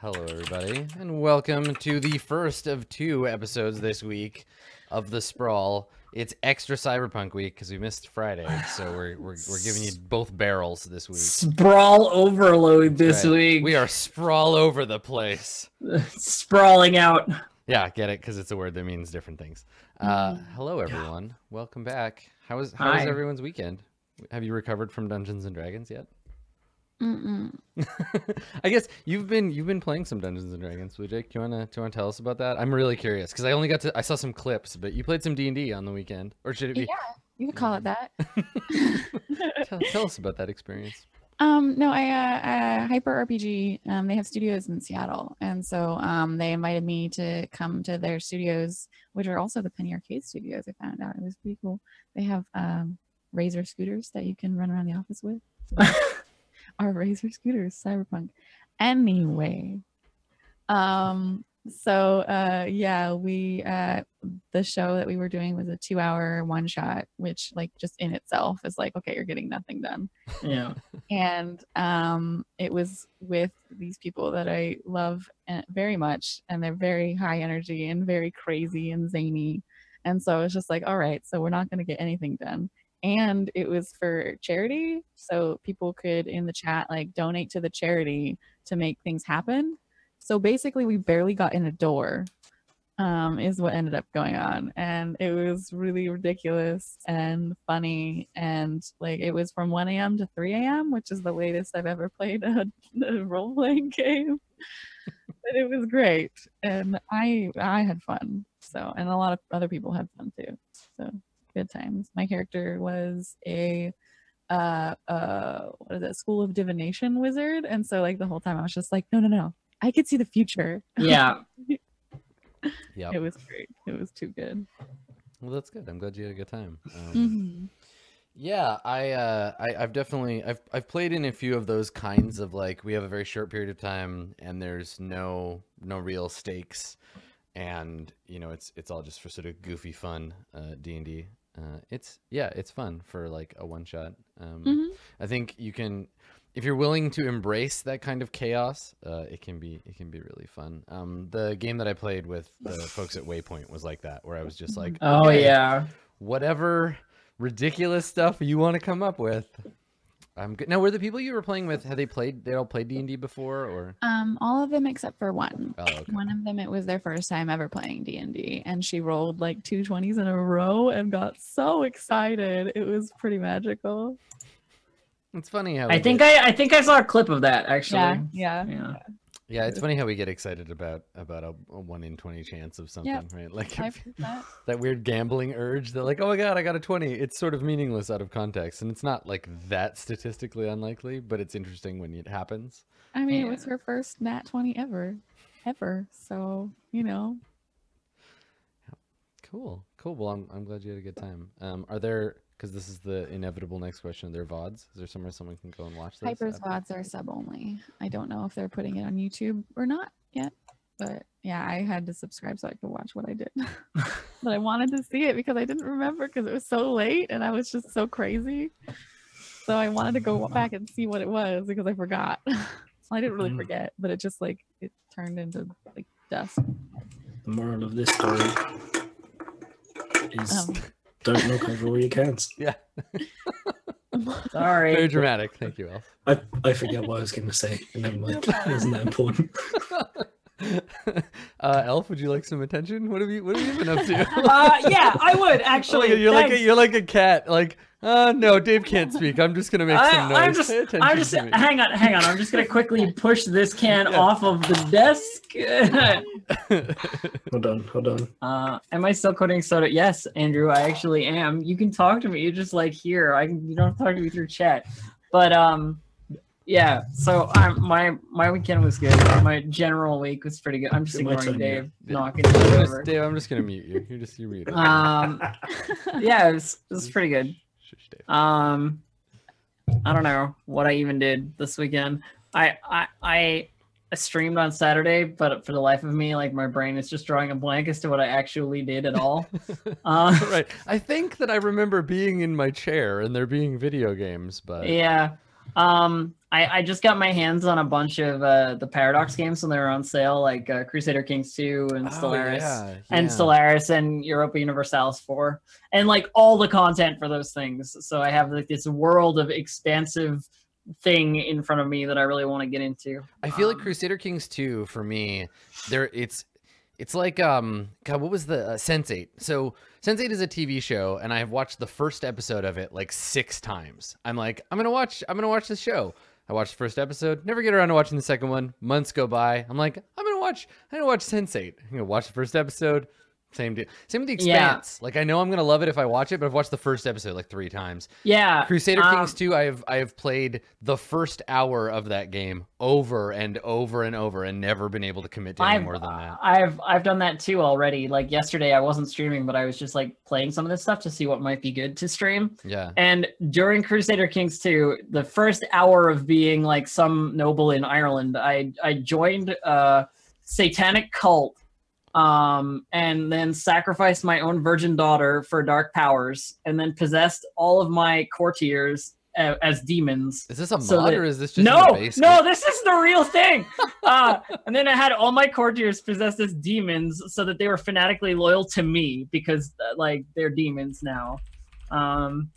Hello, everybody, and welcome to the first of two episodes this week of the Sprawl. It's extra Cyberpunk week because we missed Friday, so we're, we're we're giving you both barrels this week. Sprawl overload this Right. week. We are sprawl over the place. sprawling out. Yeah, get it because it's a word that means different things. Uh, hello, everyone. Welcome back. How was how was everyone's weekend? Have you recovered from Dungeons and Dragons yet? Mm-mm. I guess you've been you've been playing some Dungeons and Dragons, Blue Jay. Do you wanna do you wanna tell us about that? I'm really curious because I only got to I saw some clips, but you played some D and D on the weekend, or should it be? Yeah, you could call it that. tell, tell us about that experience. um, no, I uh, uh Hyper RPG. Um, they have studios in Seattle, and so um, they invited me to come to their studios, which are also the Penny Arcade studios. I found out it was pretty cool. They have um Razor scooters that you can run around the office with. Our Razor scooters, Cyberpunk. Anyway, um, so uh, yeah, we uh the show that we were doing was a two hour one shot, which like just in itself is like, okay, you're getting nothing done. Yeah. And um it was with these people that I love uh, very much and they're very high energy and very crazy and zany. And so it's just like, all right, so we're not gonna get anything done. And it was for charity. So people could in the chat like donate to the charity to make things happen. So basically we barely got in a door um, is what ended up going on. And it was really ridiculous and funny. And like it was from 1 a.m. to 3 a.m., which is the latest I've ever played a, a role playing game. but it was great. And I I had fun. So and a lot of other people had fun too. So good times. My character was a uh uh what is it, school of divination wizard. And so like the whole time I was just like, no, no, no. I could see the future. Yeah. Yeah. It was great. It was too good. Well, that's good. I'm glad you had a good time. Um, Mhm. Yeah, I, uh, I I've definitely I've I've played in a few of those kinds of like we have a very short period of time and there's no no real stakes, and you know it's it's all just for sort of goofy fun uh, D and D. Uh, it's yeah, it's fun for like a one shot. Um, Mhm. I think you can if you're willing to embrace that kind of chaos, uh, it can be it can be really fun. Um, the game that I played with the folks at Waypoint was like that, where I was just like, Oh "Okay, yeah. whatever ridiculous stuff you want to come up with. I'm good. Now, were the people you were playing with? Had they played? They all played D and D before, or? Um, all of them except for one. Oh, okay. One of them, it was their first time ever playing D and D, and she rolled like two twenties in a row and got so excited. It was pretty magical. It's funny how I think get- I I think I saw a clip of that actually. Yeah, yeah. Yeah. Yeah, it's funny how we get excited about about a, a one in twenty chance of something, Yep. right? Like Five percent. that weird gambling urge that, like, oh my god, I got a twenty. It's sort of meaningless out of context, and it's not like that statistically unlikely, but it's interesting when it happens. I mean, it was her first nat twenty ever, ever. So you know, Cool, cool. Well, I'm I'm glad you had a good time. Um, are there? Because this is the inevitable next question. Are there vods? Is there somewhere someone can go and watch this? Hyper's after? VODs are sub only. I don't know if they're putting it on YouTube or not yet. But yeah, I had to subscribe so I could watch what I did. but I wanted to see it because I didn't remember because it was so late and I was just so crazy. So I wanted to go back and see what it was because I forgot. I didn't really Mm. forget, but it just like it turned into like dust. The moral of this story is Um, don't knock over all your cans. Yeah. Sorry. Very dramatic. Thank you, Elf. I, I forget what I was going to say. Never mind. Isn't that important? uh, Elf, would you like some attention? What have you What have you been up to? Uh yeah, I would Oh, actually. you're like a, you're like a cat. Like, uh, no, Dave can't speak. I'm just gonna make some noise. I, am just, I'm just, hang on, hang on. I'm just gonna quickly push this can Yeah. off of the desk. Hold on, hold on. uh, am I still quoting soda? Yes, Andrew, I actually am. You can talk to me. You're just like here. I can, you don't talk to me through chat. But um, yeah. So um, my my weekend was good. My general week was pretty good. I'm just ignoring. Dave Yeah. knocking I'm just- over. Dave, I'm just gonna mute you. You're just you're muted. Um, yeah, it was, it was pretty good. Dave. Um, I don't know what I even did this weekend. I I I streamed on Saturday, but for the life of me, like my brain is just drawing a blank as to what I actually did at all. Uh, right. I think that I remember being in my chair and there being video games, but yeah. Um, I, I just got my hands on a bunch of uh, the Paradox games when they were on sale, like uh, Crusader Kings 2 and Oh, Stellaris. yeah, And yeah. Stellaris and Europa Universalis 4, and like all the content for those things. So I have like this world of expansive thing in front of me that I really want to get into. I feel like Um, Crusader Kings 2 for me, there it's it's like um God, what was the uh, Sense8? So Sense8 is a TV show, and I have watched the first episode of it like six times. I'm like, I'm gonna watch, I'm gonna watch this show. I watched the first episode, never get around to watching the second one. Months go by. I'm like, I'm gonna watch, I'm gonna watch Sense8. I'm gonna watch the first episode. Same deal. Same with the Yeah. Expanse. Like I know I'm gonna love it if I watch it, but I've watched the first episode like three times. Yeah. Crusader um, Kings 2, I have I have played the first hour of that game over and over and over and never been able to commit to any I've, more than that. I've I've done that too already. Like yesterday, I wasn't streaming, but I was just like playing some of this stuff to see what might be good to stream. Yeah. And during Crusader Kings 2, the first hour of being like some noble in Ireland, I I joined a satanic cult, um, and then sacrificed my own virgin daughter for dark powers, and then possessed all of my courtiers uh, as demons. Is this a mod so that- or is this just No, base no, this is the real thing. Uh, and then I had all my courtiers possessed as demons, so that they were fanatically loyal to me because, uh, like, they're demons now. Um,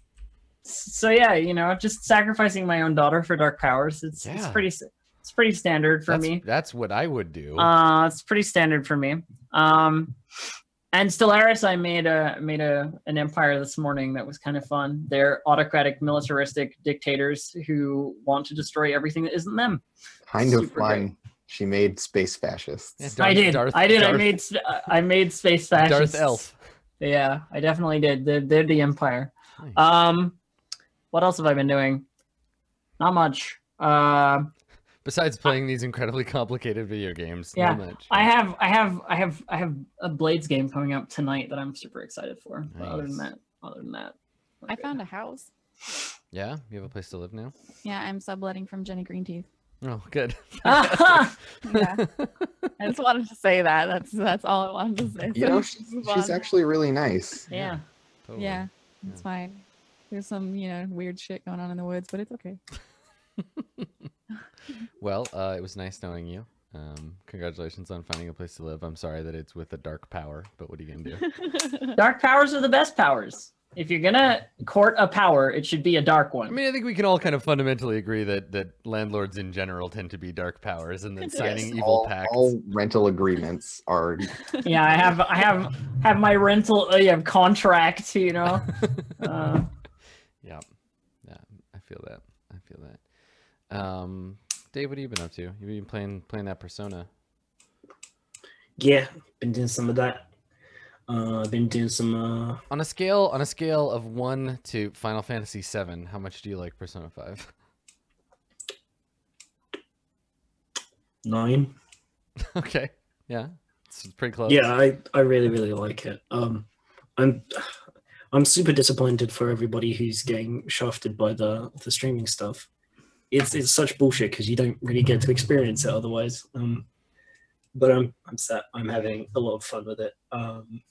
so yeah, you know, just sacrificing my own daughter for dark powers. It's it's pretty it's pretty standard for that's, me. That's what I would do. Uh, it's pretty standard for me. Um, and Stellaris, I made a made a an empire this morning that was kind of fun. They're autocratic, militaristic dictators who want to destroy everything that isn't them. Kind of Super fun. She made space fascists. Yeah, I did. Darth- I did. I made s- I made space fascists. Darth Elf. Yeah, I definitely did. They're, they're the empire. Nice. Um, what else have I been doing? Not much. Uh, Besides playing these incredibly complicated video games. Yeah, not much. I have, I have, I have, I have a Blades game coming up tonight that I'm super excited for. But other than that, other than that, I found a house. Yeah, you have a place to live now. Yeah, I'm subletting from Jenny Green Teeth. Oh, good. a. Yeah. I just wanted to say that. That's that's all I wanted to say. You So know, she's, she's actually really nice. yeah. Totally. Yeah, it's fine. There's some, you know, weird shit going on in the woods, but it's okay. Well, uh, it was nice knowing you. Um, congratulations on finding a place to live. I'm sorry that it's with a dark power, but what are you gonna do? Dark powers are the best powers. If you're gonna court a power, it should be a dark one. I mean, I think we can all kind of fundamentally agree that that landlords in general tend to be dark powers, and that Yes. signing evil all, pacts. all rental agreements are yeah, I have, I have, have my rental, uh, yeah, contract. You know. Uh, Yeah, yeah, I feel that. I feel that. Um, Dave, what have you been up to? You've been playing playing that Persona. Yeah, been doing some of that. Uh, I've been doing some. Uh, On a scale on a scale of one to Final Fantasy VII, how much do you like Persona Five? nine. okay, yeah, it's pretty close. Yeah, I, I really really like it. Um, I'm I'm super disappointed for everybody who's getting shafted by the the streaming stuff. It's it's such bullshit because you don't really get to experience it otherwise. Um, but I'm I'm set. I'm having a lot of fun with it. Um,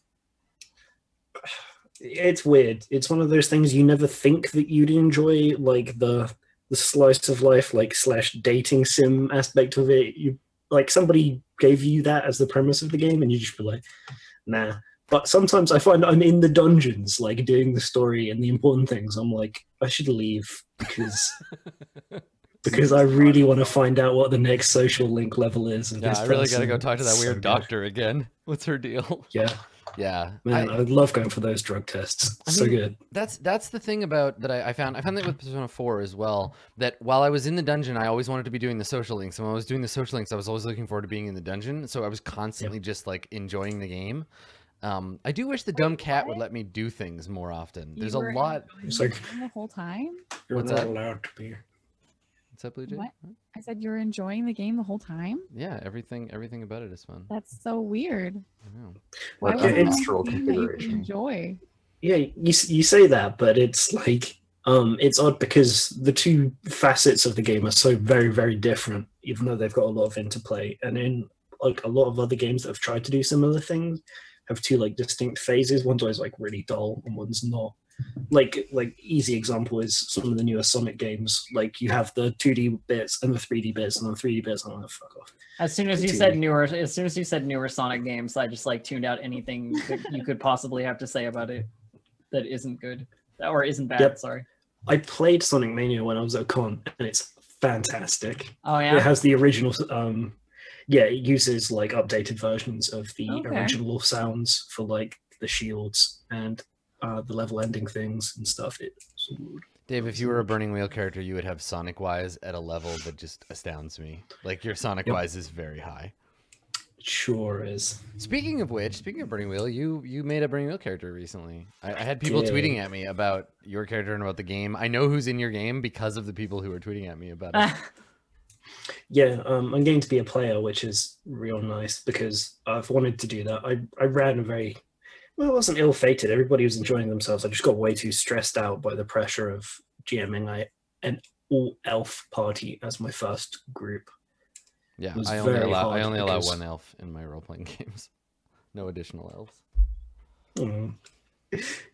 it's weird. It's one of those things you never think that you'd enjoy, like the the slice of life, like slash dating sim aspect of it. You like somebody gave you that as the premise of the game, and you just be like, nah. But sometimes I find I'm in the dungeons, like doing the story and the important things. I'm like, I should leave because because I really want to find out what the next social link level is. Of Yeah, this I really gotta go talk to that It's so weird good. doctor again. What's her deal? Yeah, Yeah, man, I- I, love going for those drug tests. I so mean, good. That's that's the thing about that I, I found. I found that with Persona 4 as well. That while I was in the dungeon, I always wanted to be doing the social links. And when I was doing the social links, I was always looking forward to being in the dungeon. So I was constantly just like enjoying the game. Um, I do wish the dumb cat would let me do things more often. You There's a lot. It's like- the the whole time. You're What's not that? allowed to be. What's up, Blue Jay? What? I said you're enjoying the game the whole time. Yeah, everything everything about it is fun. That's so weird. I know. like Why would it's- you unnatural like a game that you can configuration. Enjoy. Yeah, you you say that, but it's like um, it's odd because the two facets of the game are so very very different, even though they've got a lot of interplay. And in like a lot of other games that have tried to do similar things, have two like distinct phases. One's always like really dull, and one's not. Like like easy example is some of the newer Sonic games. Like you have the 2D bits and the 3D bits, and the 3D bits. I'm like, fuck off. As soon as you said newer, as soon as you said newer Sonic games, I just like tuned out anything that you could possibly have to say about it that isn't good or isn't bad. Yep. Sorry. I played Sonic Mania when I was at con, and it's fantastic. Oh yeah. It has the original. Um, yeah, it uses like updated versions of the Okay. original sounds for like the shields and uh, the level ending things and stuff. It Dave, if you were a Burning Wheel character, you would have Sonic Wise at a level that just astounds me. Like your Sonic Yep. Wise is very high. sure is. Speaking of which, speaking of Burning Wheel, you you made a Burning Wheel character recently. I, I had people Did. tweeting at me about your character and about the game. I know who's in your game because of the people who are tweeting at me about it. Yeah, um, I'm going to be a player, which is real nice because I've wanted to do that. I, I ran a very well, it wasn't ill fated. Everybody was enjoying themselves. I just got way too stressed out by the pressure of GMing I, an all elf party as my first group. Yeah, I only allow I hard only allow one elf in my role playing games. No additional elves. Mm.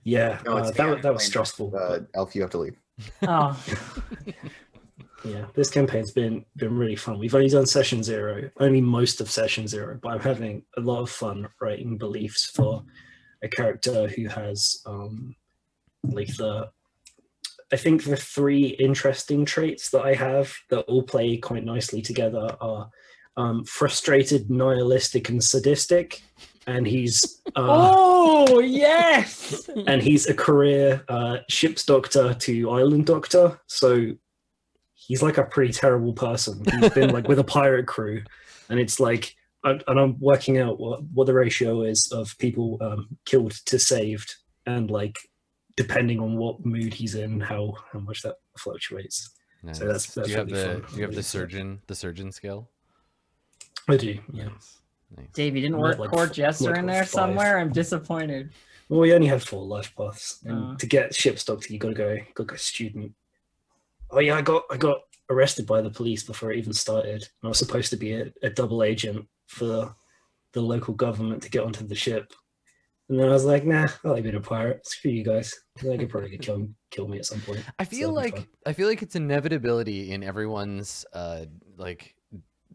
Yeah, No, uh, that, that was stressful. Uh, Elf, you have to leave. oh, Yeah, this campaign's been been really fun. We've only done session zero, only most of session zero, but I'm having a lot of fun writing beliefs for a character who has um like the I think the three interesting traits that I have that all play quite nicely together are um, frustrated, nihilistic, and sadistic. And he's uh, oh yes. and he's a career uh, ship's doctor to island doctor. So he's like a pretty terrible person. He's been like with a pirate crew, and it's like, and I'm working out what what the ratio is of people um, killed to saved, and like depending on what mood he's in, how how much that fluctuates. Nice. that's- that's do you have the fun. do you have the surgeon the surgeon scale? I do, yeah. Nice. Nice. Dave, you didn't work at, like, Court Jester like in there five. somewhere. I'm disappointed. Well, we only have four life paths, and Uh. to get ship's doctor, you gotta go, gotta go student. Oh yeah, I got I got arrested by the police before it even started. And I was supposed to be a, a double agent for the local government to get onto the ship, and then I was like, nah, I like being a pirate. Screw you guys. They could probably kill kill me at some point. I feel that'd like. I feel like it's inevitability in everyone's uh like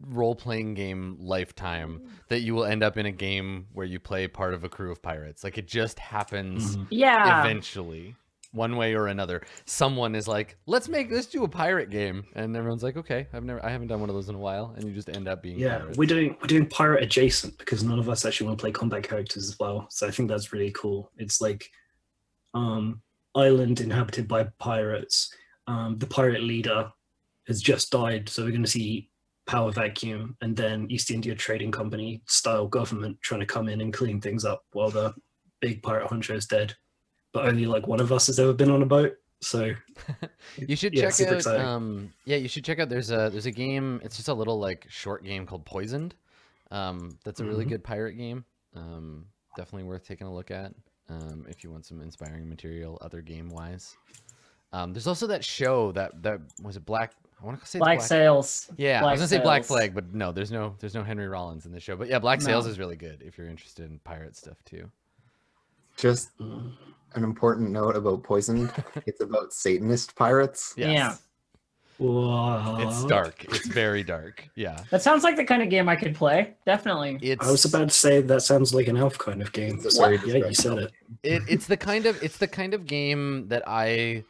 role playing game lifetime that you will end up in a game where you play part of a crew of pirates. Like it just happens Mhm. Yeah. eventually. One way or another, someone is like, "Let's make let's do a pirate game," and everyone's like, "Okay, I've never, I haven't done one of those in a while," and you just end up being Yeah, pirates. we're doing we're doing pirate adjacent because none of us actually want to play combat characters as well. So I think that's really cool. It's like um island inhabited by pirates. Um the pirate leader has just died, so we're gonna see power vacuum and then East India Trading Company style government trying to come in and clean things up while the big pirate hunter is dead. But only like one of us has ever been on a boat. So You should yeah, check out. Um, yeah, you should check out. There's a there's a game. It's just a little like short game called Poisoned. Um, that's a really Mhm. good pirate game. Um, definitely worth taking a look at. Um, if you want some inspiring material, other game wise. Um, there's also that show that that was it Black. I want to say it's Black Sails. Yeah, I was gonna say Black Flag, but no, there's no there's no Henry Rollins in the show. But yeah, Black Sails No. is really good if you're interested in pirate stuff too. Just mm, an important note about Poisoned. it's about Satanist pirates. Yes. Yeah. whoa. It's dark. It's very dark. Yeah. That sounds like the kind of game I could play. Definitely. It's I was about to say that sounds like an elf kind of game. It's a So, very yeah, you said it. it, it's the kind of it's the kind of game that I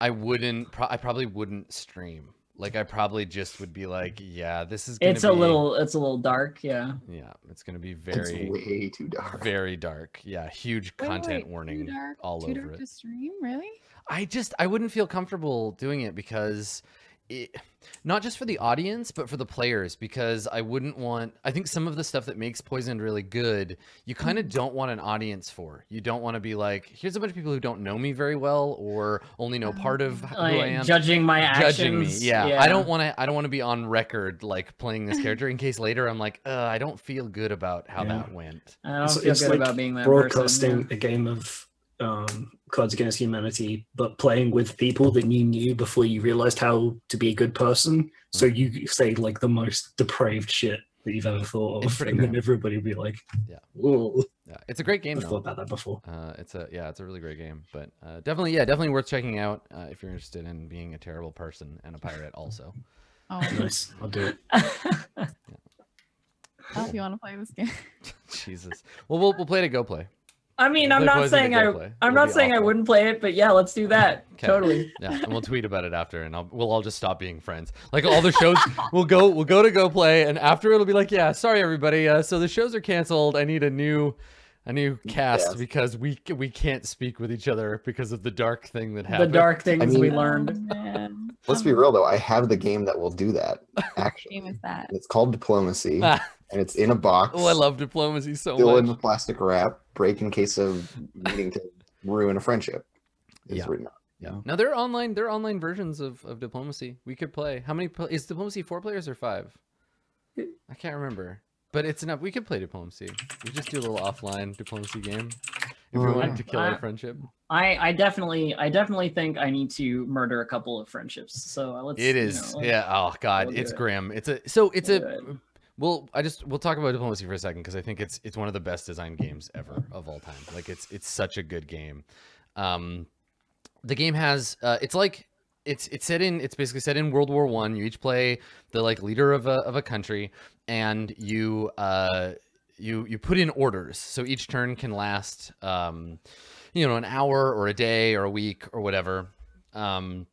I wouldn't pro- I probably wouldn't stream. Like I probably just would be like, yeah, this is gonna It's a be- little it's a little dark, yeah. yeah, it's gonna be very. It's very way too dark. very dark. Yeah, huge Wait, content wait, warning Too dark, all too over dark it. to stream, really? I just I wouldn't feel comfortable doing it because it not just for the audience but for the players because I wouldn't want I think some of the stuff that makes Poisoned really good you kind of don't want an audience for. You don't want to be like here's a bunch of people who don't know me very well or only know part of who I am judging my actions. judging me. Yeah. I don't want to I don't want to be on record like playing this character in case later I'm like, uh, I don't feel good about how Yeah. that went. I don't It's- feel it's good like about being that broadcasting person. a game of um, Cards Against Humanity, but playing with people that you knew before you realized how to be a good person. So Mm. you say like the most depraved shit, that you've ever thought of, pretty and then everybody will be like, Yeah. "Whoa, Yeah, it's a great game I've though. thought about that before." Uh, it's a yeah, it's a really great game, but uh, definitely yeah, definitely worth checking out uh, if you're interested in being a terrible person and a pirate also. Oh, Nice, I'll do it. oh, if you want to play this game. Jesus. Well, we'll we'll play to go play. I mean, I'm not saying I, play. I'm It'll not be saying I wouldn't play it, but yeah, let's do that. 'Kay. Totally. Yeah, and we'll tweet about it after, and I'll, we'll all just stop being friends. Like all the shows, we'll go we'll go to go play, and after it'll be like, yeah, sorry everybody, uh, so the shows are canceled. I need a new a new cast Yes. because we we can't speak with each other because of the dark thing that happened. The dark things we mean- learned. Oh, man. Let's be real though. I have the game that will do that. What Actually, game is that? it's called Diplomacy, and it's in a box. oh, I love diplomacy so still in much. the plastic wrap. Break in case of needing to ruin a friendship. Is Yeah. written on. Yeah. Now there are online there are online versions of, of diplomacy. We could play. How many pl- is diplomacy four players or five? I can't remember. But it's enough. We could play diplomacy. We just do a little offline diplomacy game if we Mm. wanted to kill our friendship. I, I definitely, I definitely think I need to murder a couple of friendships. So uh, let's. It you know, let's- yeah. Oh God, we'll it's it. grim. It's a so it's We'll a. it. Well, I just we'll talk about diplomacy for a second because I think it's it's one of the best designed games ever of all time. Like it's it's such a good game. Um, the game has uh, it's like it's it's set in it's basically set in World War One. You each play the like leader of a of a country, and you uh you you put in orders. So each turn can last um, you know, an hour or a day or a week or whatever. Um,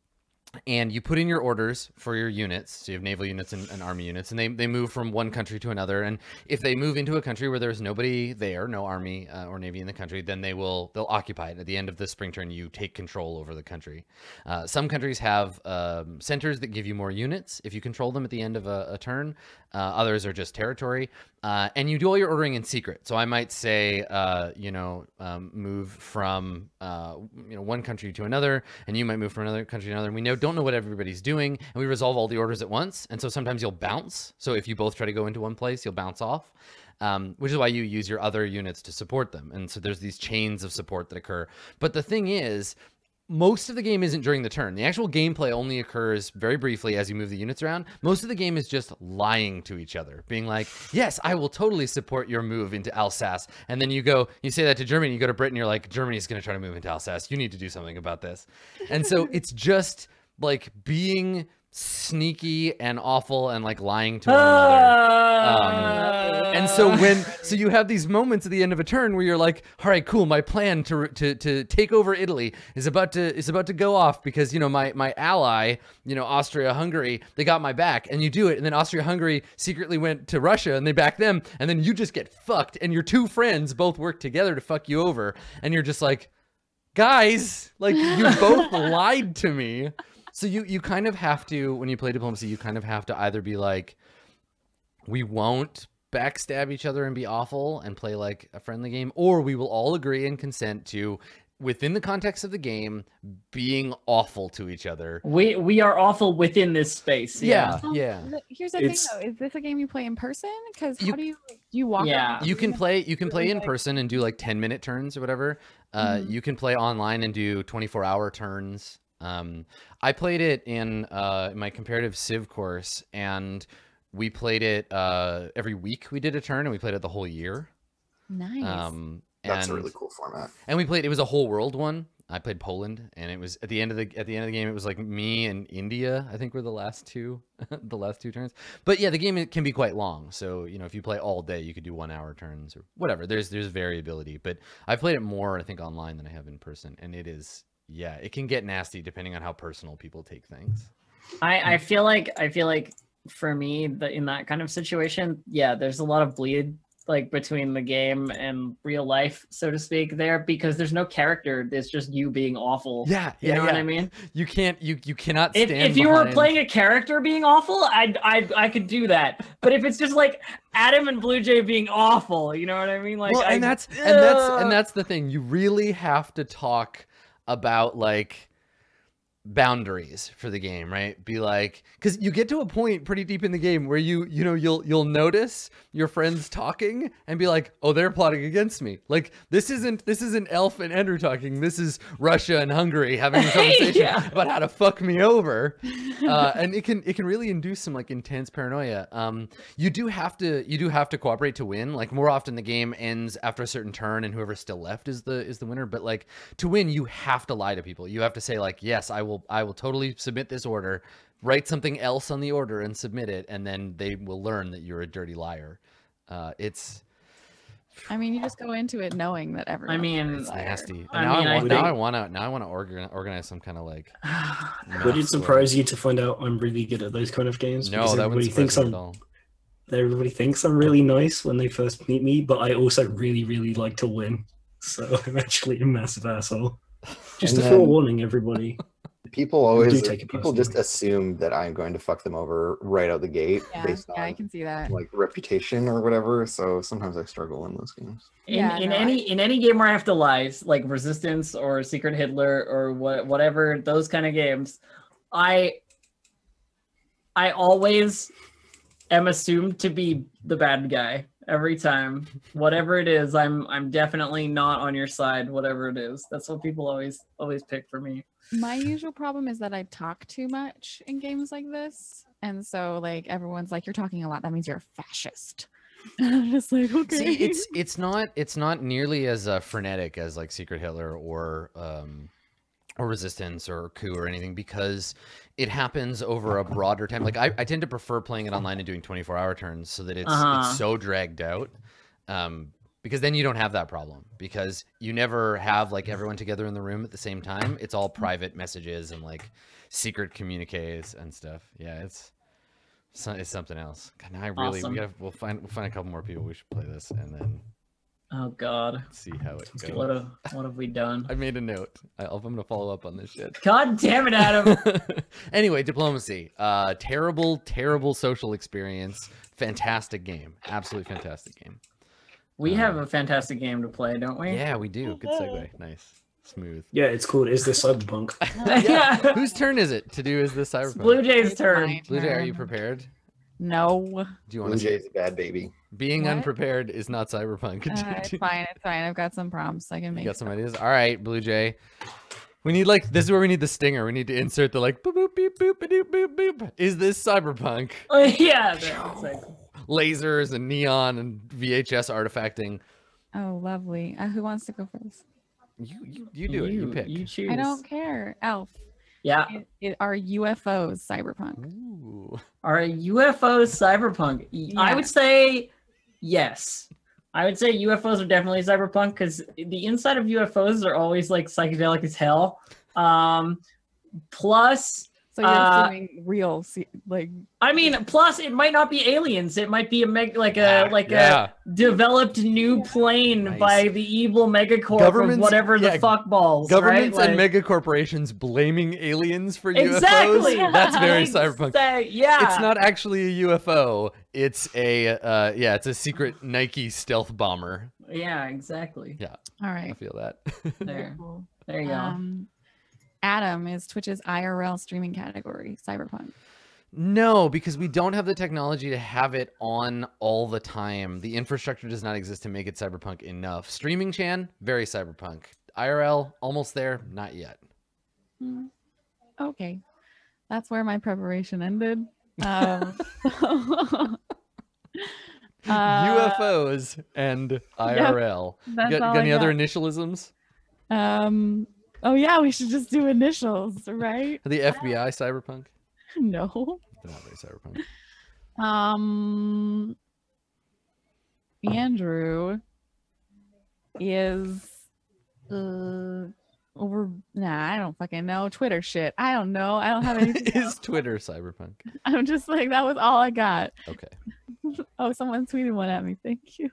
and you put in your orders for your units. So you have naval units and, and army units, and they, they move from one country to another. And if they move into a country where there's nobody there, no army uh, or navy in the country, then they will they'll occupy it. At the end of the spring turn, you take control over the country. Uh, some countries have um, centers that give you more units if you control them at the end of a, a turn. Uh, others are just territory, uh, and you do all your ordering in secret. So I might say, uh, you know, um, move from uh, you know one country to another, and you might move from another country to another. And we know don't know what everybody's doing, and we resolve all the orders at once. And so sometimes you'll bounce. So if you both try to go into one place, you'll bounce off. Um, which is why you use your other units to support them. And so there's these chains of support that occur. But the thing is, most of the game isn't during the turn. The actual gameplay only occurs very briefly as you move the units around. Most of the game is just lying to each other, being like, "Yes, I will totally support your move into Alsace." And then you go, you say that to Germany, you go to Britain, you're like, "Germany's going to try to move into Alsace. You need to do something about this." And so it's just like being sneaky and awful and like lying to one another. Um, And so when so you have these moments at the end of a turn where you're like, all right, cool, my plan to to to take over Italy is about to is about to go off because you know my my ally, you know Austria Hungary, they got my back, and you do it, and then Austria Hungary secretly went to Russia and they back them, and then you just get fucked, and your two friends both work together to fuck you over, and you're just like, guys, like you both lied to me. So you you kind of have to when you play diplomacy, you kind of have to either be like, we won't backstab each other and be awful and play like a friendly game, or we will all agree and consent to within the context of the game being awful to each other. we we are awful within this space. Yeah, Um, yeah. Here's the It's- thing, though: is this a game you play in person? Because You- how do you do you walk? Yeah. You can play you can play in person and do like 10 minute turns or whatever. Uh, Mhm. you can play online and do 24 hour turns. Um, I played it in uh, my comparative Civ course and we played it uh, every week we did a turn and we played it the whole year. Nice. Um, That's and, a really cool format. and we played it was a whole world one. I played Poland and it was at the end of the at the end of the game it was like me and India I think were the last two the last two turns. But yeah, the game can be quite long. So, you know, if you play all day, you could do 1 hour turns or whatever. There's there's variability, but I played it more I think online than I have in person and it is yeah, it can get nasty depending on how personal people take things. I I feel like I feel like for me the in that kind of situation, yeah, there's a lot of bleed like between the game and real life, so to speak, there because there's no character. It's just you being awful. Yeah, You yeah, know yeah. what I mean? You can't you you cannot If, stand if you were playing a character being awful, I'd, I'd I could do that. But if it's just like Adam and Blue Jay being awful, you know what I mean? Like, well, I, and that's and that's and that's the thing. You really have to talk about like boundaries for the game, right? Be like cuz you get to a point pretty deep in the game where you you know you'll you'll notice your friends talking and be like, "Oh, they're plotting against me." Like this isn't this isn't Elf and Andrew talking. This is Russia and Hungary having a conversation Yeah. about how to fuck me over. Uh, and it can it can really induce some like intense paranoia. Um you do have to you do have to cooperate to win. Like more often the game ends after a certain turn and whoever's still left is the is the winner, but like to win you have to lie to people. You have to say like, "Yes, I will I will totally submit this order." Write something else on the order and submit it and then they will learn that you're a dirty liar. Uh it's I mean, you just go into it knowing that everyone. I mean, it's nasty. And I now mean, I I want now I want to now I want to organize organize some kind of like Would it math surprise you to find out I'm really good at those kind of games? No, Because that wouldn't everybody surprise thinks me I'm at all. everybody thinks I'm really nice when they first meet me, but I also really, really like to win. So I'm actually a massive asshole. Just And a then- forewarning, everybody. People always take it people just assume that I'm going to fuck them over right out the gate Yeah, based yeah, I can see that. like reputation or whatever. So sometimes I struggle in those games. in, Yeah, in no, I- any in any game where I have to lie, like Resistance or Secret Hitler or what whatever those kind of games, I I always am assumed to be the bad guy every time. Whatever it is, I'm I'm definitely not on your side. Whatever it is, that's what people always always pick for me. My usual problem is that I talk too much in games like this. And so like everyone's like, You're talking a lot, that means you're a fascist. And I'm just like, okay. See, it's it's not it's not nearly as uh, frenetic as like Secret Hitler or um or Resistance or Coup or anything because it happens over a broader time. Like I, I tend to prefer playing it online and doing 24 hour turns so that it's Uh-huh. it's so dragged out. Um because then you don't have that problem because you never have like everyone together in the room at the same time. It's all private messages and like secret communiques and stuff. Yeah, it's it's something else. God, now I really Awesome. we gotta we'll find we'll find a couple more people we should play this and then Oh God, see how it goes. what have what have we done? I made a note. I, I'm gonna follow up on this shit. God damn it, Adam! anyway, diplomacy. Uh, terrible, terrible social experience. Fantastic game. Absolutely fantastic game. We Uh, have a fantastic game to play, don't we? Yeah, we do. Good segue. Nice, smooth. Yeah, it's cool. Is This Cyberpunk? yeah. Whose turn is it to do? Is this It's Cyberpunk? Blue Jay's turn. Blue Jay, are you prepared? No. Do you want Blue to? Jay's a bad baby. Being What? unprepared is not cyberpunk. Uh, it's fine. It's fine. I've got some prompts. I can you make. got some ideas? All right, Blue Jay. We need like this is where we need the stinger. We need to insert the like boop boop beep boop boop boop boop. Is this cyberpunk? Oh yeah, that's like, Lasers and neon and VHS artifacting. Oh, lovely. Uh, who wants to go first? You you, you do it. You pick. You choose. I don't care. Elf. Yeah. It, it, are UFOs cyberpunk? Ooh. Are UFOs cyberpunk? Y- I Yeah. would say yes. I would say UFOs are definitely cyberpunk because the inside of UFOs are always like psychedelic as hell. Um, plus, So you're Uh, assuming real, like I mean, plus it might not be aliens. It might be a meg like a like yeah. a developed new plane Nice. by the evil megacorp of Governments- whatever yeah, the fuck balls. Governments right? and Like- mega corporations blaming aliens for Exactly. UFOs. That's very cyberpunk. Exact- Yeah. It's not actually a UFO. It's a uh, yeah, it's a secret Nike stealth bomber. Yeah, exactly. Yeah, All right. I feel that. There. There you go. Um, Adam is Twitch's IRL streaming category, cyberpunk. no, because we don't have the technology to have it on all the time. The infrastructure does not exist to make it cyberpunk enough. Streaming Chan, very cyberpunk. IRL, almost there, not yet. Hmm. Okay, that's where my preparation ended. Um, uh, UFOs and IRL. That's got, got any other initialisms? Um. Oh yeah, we should just do initials, right? The FBI cyberpunk? No. They're not very cyberpunk. Um. Andrew is uh over. Nah, I don't fucking know. Twitter shit. I don't know. I don't have anything. Is. Twitter cyberpunk? I'm just like that was all I got. Okay. Oh, someone tweeted one at me. Thank you.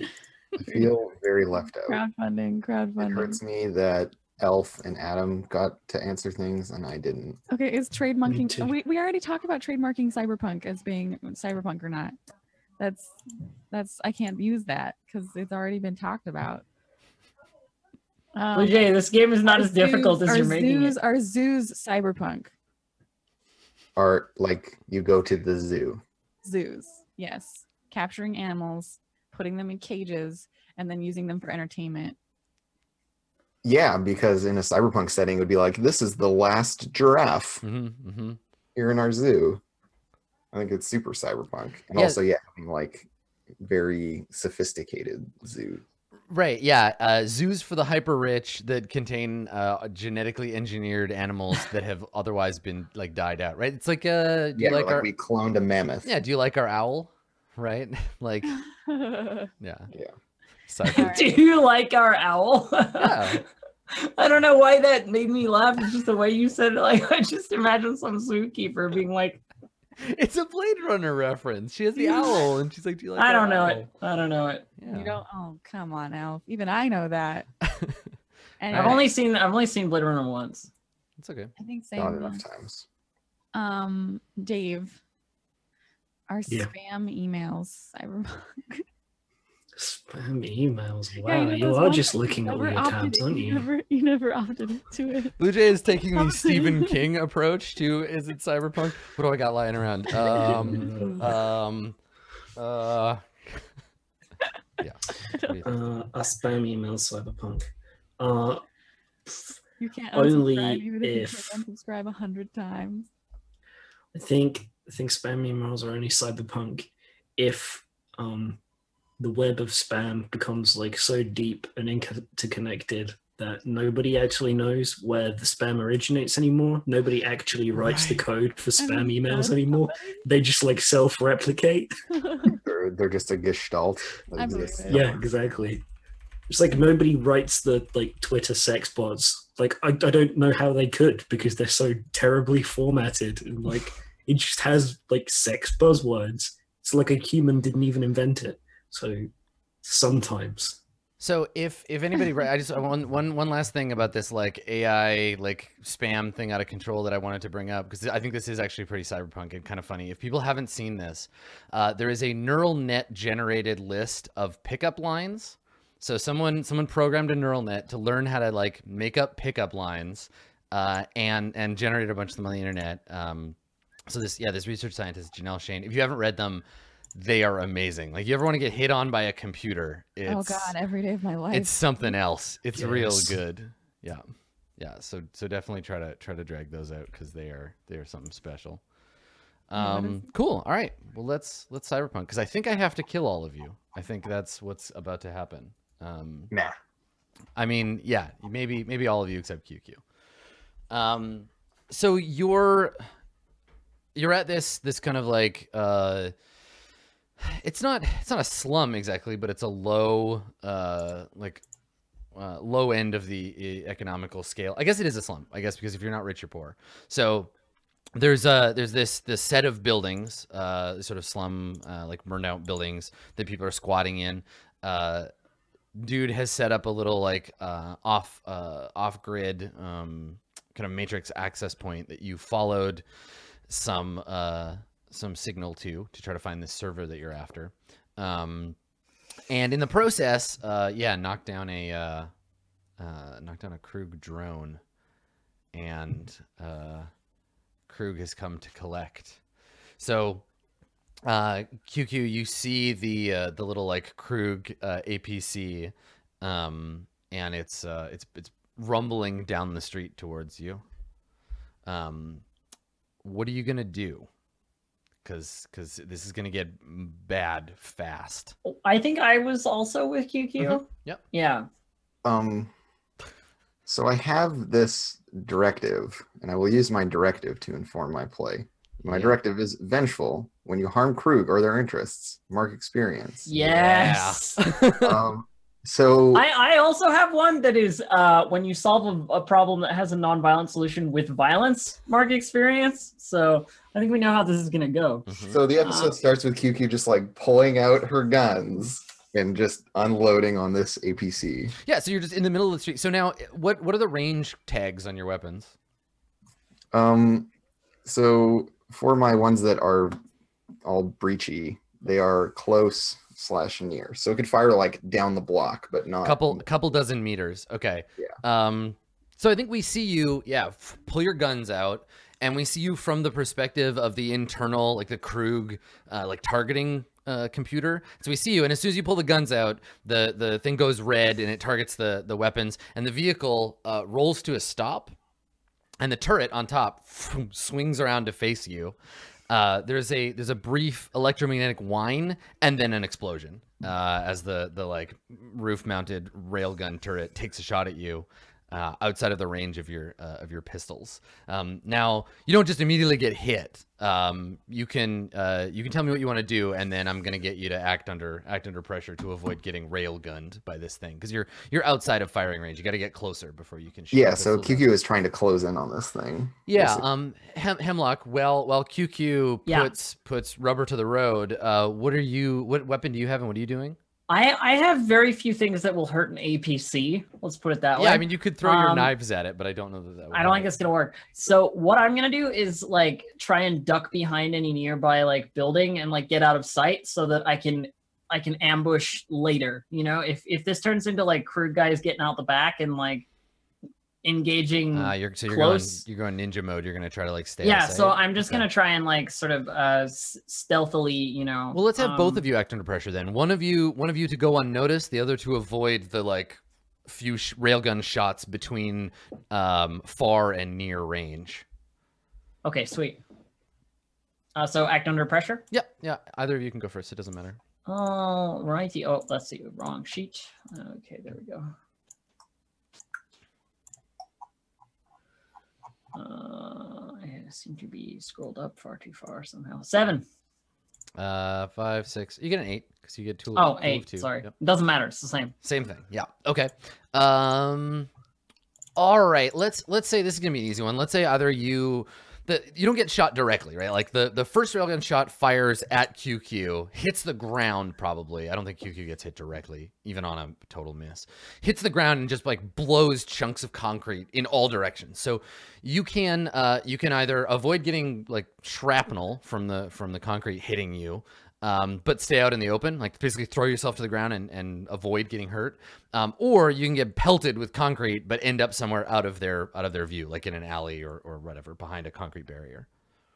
I feel very left out. Crowdfunding. It Crowdfunding. hurts me that Elf and Adam got to answer things and I didn't. Okay, is trademarking? too. We we already talked about trademarking cyberpunk as being cyberpunk or not. That's that's I can't use that because it's already been talked about. Um, Well, Jay, this game is not our as difficult zoos- as our you're making zoos, it. Our zoos cyberpunk Are like you go to the zoo. zoos. Yes, capturing animals, putting them in cages, and then using them for entertainment. Yeah, because in a cyberpunk setting, it would be like, this is the last giraffe hmm hmm here in our zoo. I think it's super cyberpunk. And Yeah. also, yeah, having like very sophisticated zoo. Right. Yeah. Uh, zoos for the hyper rich that contain uh, genetically engineered animals that have otherwise been like died out. Right. It's like uh, do Yeah, you like, like our we cloned a mammoth. yeah? Do you like our owl? Right. like yeah. Yeah. Cyber- Do you like our owl? Yeah. I don't know why that made me laugh. It's just the way you said it. Like I just imagine some zookeeper being like, It's a Blade Runner reference. She has the owl, and she's like, "Do you like?" I don't know owl?" it. I don't know it. Yeah. You don't. Oh, come on, Alf. Even I know that. And I've only seen I've only seen Blade Runner once. It's okay. I think same. Not same. enough times. Um, Dave, our Yeah. spam emails. Cyberpunk. Spam emails. Yeah, Wow, know you are just looking at all never your opted tabs, aren't You you? never, you never opted into it. Blue Jay is taking the Stephen King approach to is it cyberpunk? What do I got lying around? Um, um, uh, yeah. What do you think? Uh, a spam email cyberpunk. Uh, You can't Only unsubscribe if, if- you unsubscribe a hundred times. I think I think spam emails are only cyberpunk if um the web of spam becomes like so deep and interconnected that nobody actually knows where the spam originates anymore. Nobody actually writes the code for spam then emails does anymore. They just like self-replicate. They're, they're just a gestalt. that I believe exists it. Yeah, exactly. It's like nobody writes the like Twitter sex bots. Like I, I don't know how they could because they're so terribly formatted and like it just has like sex buzzwords. It's like a human didn't even invent it. So sometimes. So if if anybody, I just one one one last thing about this like AI like spam thing out of control that I wanted to bring up because I think this is actually pretty cyberpunk and kind of funny. If people haven't seen this, uh, there is a neural net generated list of pickup lines. So someone someone programmed a neural net to learn how to like make up pickup lines, uh, and and generate a bunch of them on the internet. Um, so this yeah this research scientist Janelle Shane. If you haven't read them, they are amazing. Like you ever want to get hit on by a computer? It's, oh God, every day of my life. it's something else. It's real good. Yeah, yeah. So so definitely try to try to drag those out because they are they are something special. Yeah, what is Um, cool. All right. Well, let's let's cyberpunk because I think I have to kill all of you. I think that's what's about to happen. Um, Nah. I mean, yeah, maybe maybe all of you except QQ. Um, so you're you're at this this kind of like uh, it's not it's not a slum exactly, but it's a low uh like uh, low end of the economical scale. I guess it is a slum. I guess because if you're not rich, you're poor. So there's uh there's this this set of buildings, uh, sort of slum uh, like burned out buildings that people are squatting in. Uh, dude has set up a little like uh, off uh, off grid um, kind of matrix access point that you followed some uh, some signal to to try to find this server that you're after. Um, and in the process, uh, yeah, knock down a uh, uh, knock down a Krug drone, and uh, Krug has come to collect. So uh QQ you see the uh, the little like Krug uh, APC um and it's uh it's it's rumbling down the street towards you. Um what are you to do? Cuz cuz this is going to get bad fast. I think I was also with QQ. Mhm. Yep. Yeah. Um, so I have this directive, and I will use my directive to inform my play. My Yeah. directive is vengeful. When you harm Krug or their interests, mark experience. Yes. Um, so I, I also have one that is uh, when you solve a, a problem that has a non-violent solution with violence, mark experience. So I think we know how this is gonna go. Mhm. so the episode Uh, starts with QQ just like pulling out her guns and just unloading on this APC. Yeah, so you're just in the middle of the street. So now what what are the range tags on your weapons? Um, so for my ones that are all breachy, they are close, slash near. So it could fire like down the block, but not couple couple dozen meters. Okay. Yeah. Um. So I think we see you. Yeah. Pull your guns out, and we see you from the perspective of the internal, like the Krug, uh, like targeting uh, computer. So we see you, and as soon as you pull the guns out, the the thing goes red, and it targets the the weapons, and the vehicle uh, rolls to a stop, and the turret on top swings around to face you. Uh, there's a there's a brief electromagnetic whine and then an explosion uh, as the the like roof mounted railgun turret takes a shot at you uh, outside of the range of your uh, of your pistols. Um, now you don't just immediately get hit. Um, you can uh, you can tell me what you want to do, and then I'm gonna get you to act under act under pressure to avoid getting railgunned by this thing because you're you're outside of firing range. You got to get closer before you can shoot. Yeah, so pistols. QQ is trying to close in on this thing. Yeah, Basically. um, Hem- Hemlock. Well, while QQ Yeah. puts puts rubber to the road, uh, what are you? What weapon do you have, and what are you doing? I I have very few things that will hurt an APC. Let's put it that way. Yeah, I mean, you could throw your Um, knives at it, but I don't know that that. Would I don't help. think it's gonna work. So what I'm gonna do is like try and duck behind any nearby like building and like get out of sight so that I can I can ambush later. You know, if if this turns into like crude guys getting out the back and like engaging. Uh, you're so you're close. going you're going ninja mode. You're gonna try to like stay. yeah, so I'm just Okay. gonna try and like sort of uh stealthily, you know. Well, let's have both um, of you act under pressure then. One of you, one of you to go unnoticed, the other to avoid the like few sh- railgun shots between um, far and near range. Okay, sweet. Uh, so act under pressure. Yeah, yeah. Either of you can go first. It doesn't matter. All righty. Oh, let's see. Wrong sheet. Okay, there we go. Uh, I seem to be scrolled up far too far somehow. Seven. Uh, five, six. You get an eight because you get two. Oh, of two. Sorry. Yep. Doesn't matter. It's the same. Same thing. Yeah. Okay. Um all right. Let's let's say this is going to be an easy one. Let's say either you the you don't get shot directly, right? Like the the first railgun shot fires at QQ, hits the ground probably. I don't think QQ gets hit directly even on a total miss. Hits the ground and just like blows chunks of concrete in all directions. So you can uh you can either avoid getting like shrapnel from the from the concrete hitting you um, but stay out in the open, like basically throw yourself to the ground and, and avoid getting hurt. Um, or you can get pelted with concrete, but end up somewhere out of their out of their view, like in an alley or, or whatever, behind a concrete barrier.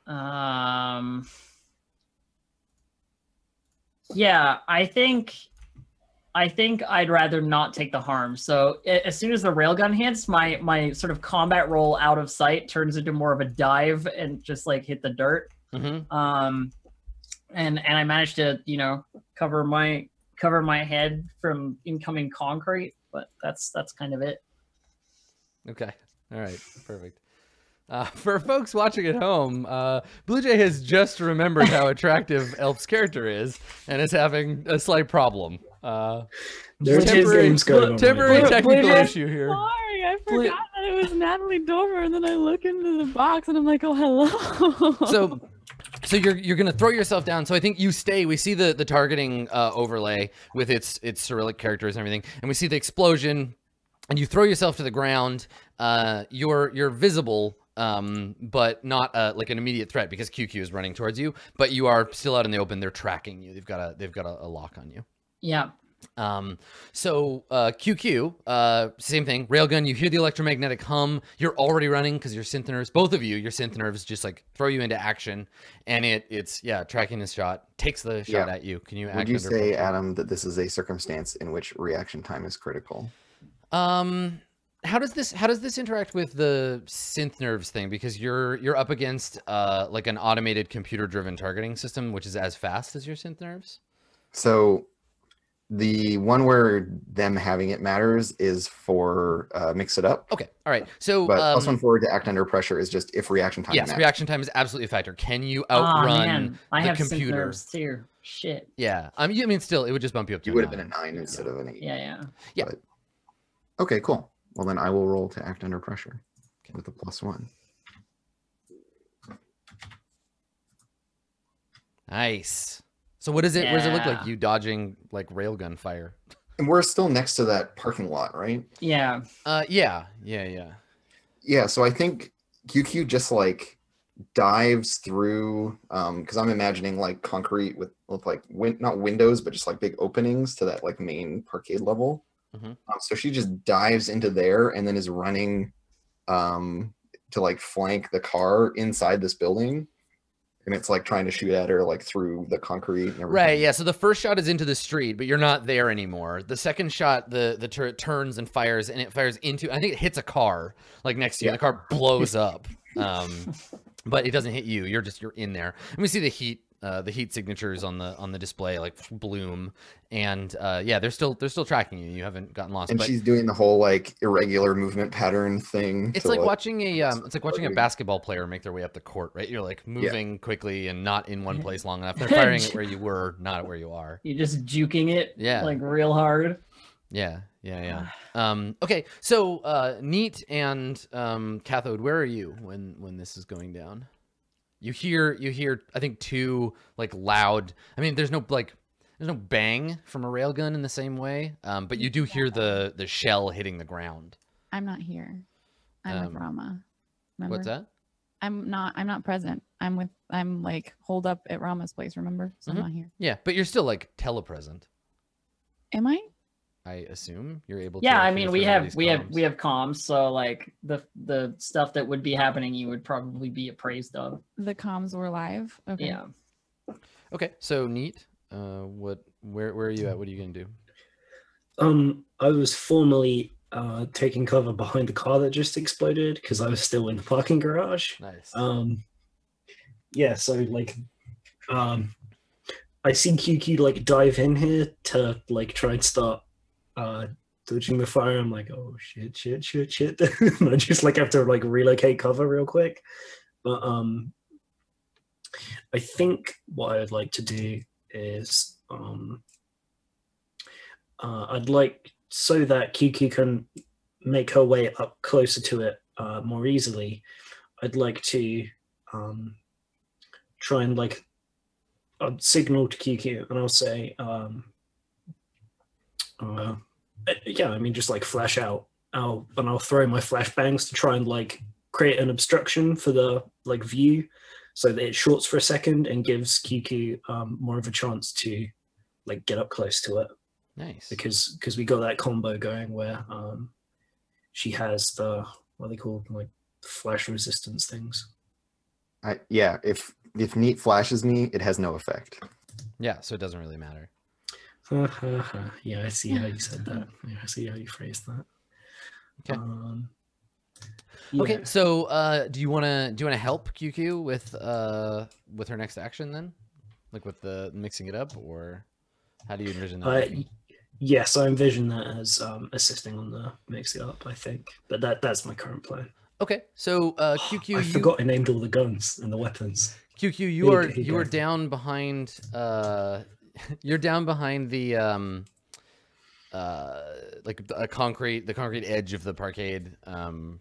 Um. Yeah, I think. I think I'd rather not take the harm. So as soon as the railgun hits, my my sort of combat roll out of sight turns into more of a dive and just like hit the dirt. Mm-hmm. Um, and and I managed to you know cover my cover my head from incoming concrete, but that's that's kind of it. Okay. All right. Perfect. Uh, for folks watching at home, uh, Blue Jay has just remembered how attractive Elf's character is and is having a slight problem. Uh, There are two Temporary- going temporary right technical Blue Jay- issue here. Sorry, I Blue- forgot that it was Natalie Dormer, and then I look into the box and I'm like, oh, hello. so so you're you're gonna throw yourself down. So i think you stay we see the the targeting uh, overlay with its its cyrillic characters and everything and we see the explosion and you throw yourself to the ground uh you're you're visible um but not uh, like an immediate threat because qq is running towards you but you are still out in the open. They're tracking you. They've got a they've got a, a lock on you. Yeah. Um, so uh, QQ, uh, same thing. Railgun, you hear the electromagnetic hum. You're already running because your synth nerves, both of you, your synth nerves just like throw you into action, and it it's yeah tracking this shot, takes the shot Yeah. at you. Can you Would you say, pressure? Adam, that this is a circumstance in which reaction time is critical? Um, how does this how does this interact with the synth nerves thing? Because you're you're up against uh like an automated computer driven targeting system, which is as fast as your synth nerves. So the one where them having it matters is for uh, mix it up. Okay, all right. So But um, plus one forward to act under pressure is just if reaction time yes, matters. reaction time is absolutely a factor. Can you Oh outrun? man, I the have synth computer. nerves too. Shit. Yeah, I mean, I mean, still, it would just bump you up to. You a would have been a nine. nine instead of an eight. Yeah, yeah. Yeah. But- okay, cool. Well, then I will roll to act under pressure okay. with a plus one. Nice. So what does it? What does it look like? You dodging like railgun fire? And we're still next to that parking lot, right? Yeah. Uh, yeah, yeah, yeah. Yeah, so I think QQ just like dives through um because i'm imagining like concrete with with like win- not windows but just like big openings to that like main parkade level Mhm. um, so she just dives into there and then is running um to like flank the car inside this building and it's like trying to shoot at her like through the concrete and everything. Right, yeah. So the first shot is into the street, but you're not there anymore. The second shot, the the turret turns and fires, and it fires into. I think it hits a car like next to you. Yeah. The car blows up, um, but it doesn't hit you. You're just you're in there, and we see the heat. Uh, the heat signatures on the on the display like bloom and uh, yeah they're still they're still tracking you you haven't gotten lost and but she's doing the whole like irregular movement pattern thing it's to, like watching a um, it's like watching a basketball player make their way up the court right you're like moving quickly and not in one place long enough they're firing it where you were not where you are you're just juking it, Yeah. like real hard. Yeah, yeah, yeah. Um, okay, so uh, neat and um, cathode, where are you when when this is going down? You hear you hear I think two like loud. I mean, there's no like there's no bang from a railgun in the same way, um, but you do hear the the shell hitting the ground. I'm not here. I'm Um, with Rama. Remember? What's that? I'm not. I'm not present. I'm with. I'm like holed up at Rama's place. Remember? So Mhm. I'm not here. Yeah, but you're still like telepresent. Am I? I assume you're able. To. Yeah, to I mean we have everybody's we have we have comms, so like the the stuff that would be happening, you would probably be appraised of. The comms were live. Okay. Yeah. Okay, so neat. Uh, what? Where? Where are you at? What are you gonna do? Um, I was formerly uh, taking cover behind the car that just exploded because I was still in the parking garage. Nice. Um, yeah, so like, um, I see QQ like dive in here to like try and start uh dodging the fire. I'm like, oh shit, shit, shit, shit. I just like have to like relocate cover real quick. But um, I think what I would like to do is um, uh, I'd like so that QQ can make her way up closer to it uh, more easily. I'd like to um, try and like I'll signal to QQ and I'll say, um, uh, uh, yeah, I mean, just like flash out. I'll and I'll throw my flashbangs to try and like create an obstruction for the like view, so that it shorts for a second and gives QQ um, more of a chance to like get up close to it nice. because because we got that combo going where um, she has the what are they called like flash resistance things. I, yeah if if neat flashes me it has no effect Yeah, so it doesn't really matter. yeah, I see how you said that. Yeah, I see how you phrased that. Okay. Um, Okay, so uh, do you want to do you want to help QQ with uh with her next action then, like with the mixing it up, or how do you envision that? Uh, yes, I envision that as um, assisting on the mix it up. I think, but that that's my current plan. okay, so uh, QQ, I you forgot I named all the guns and the weapons. QQ, you Hey, are you are down behind uh, you're down behind the um uh like a concrete the concrete edge of the parkade um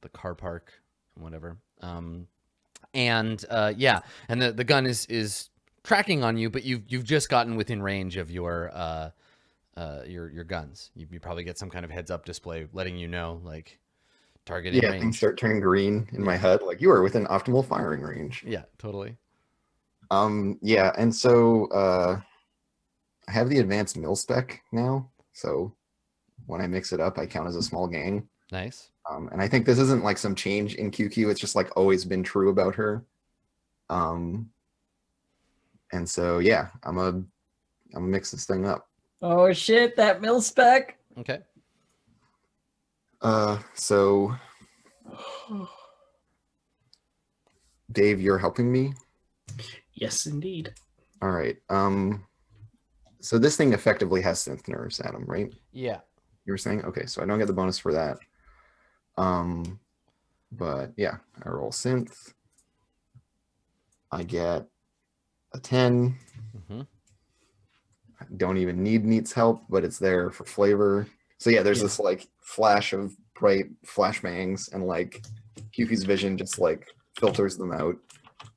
the car park whatever. Um and uh yeah and the the gun is is tracking on you but you've you've just gotten within range of your uh uh your your guns. You, you probably get some kind of heads up display letting you know like target in yeah things start turning green in my head like you are within optimal firing range. Yeah totally um yeah and so uh i have the advanced mil spec now so when i mix it up i count as a small gang. Nice. Um and i think this isn't like some change in qq it's just like always been true about her. Um and so yeah i'm a i'm gonna mix this thing up. Oh shit, that mil spec. okay. Uh so dave you're helping me Yes, indeed. All right. Um, so this thing effectively has synth nerves, Adam, right? yeah You were saying, okay, so I don't get the bonus for that. Um, but yeah, I roll synth. I get a 10. Mm-hmm. I don't even need Neat's help, but it's there for flavor. So yeah, there's Yeah. this like flash of bright flashbangs and like QQ's vision just like filters them out.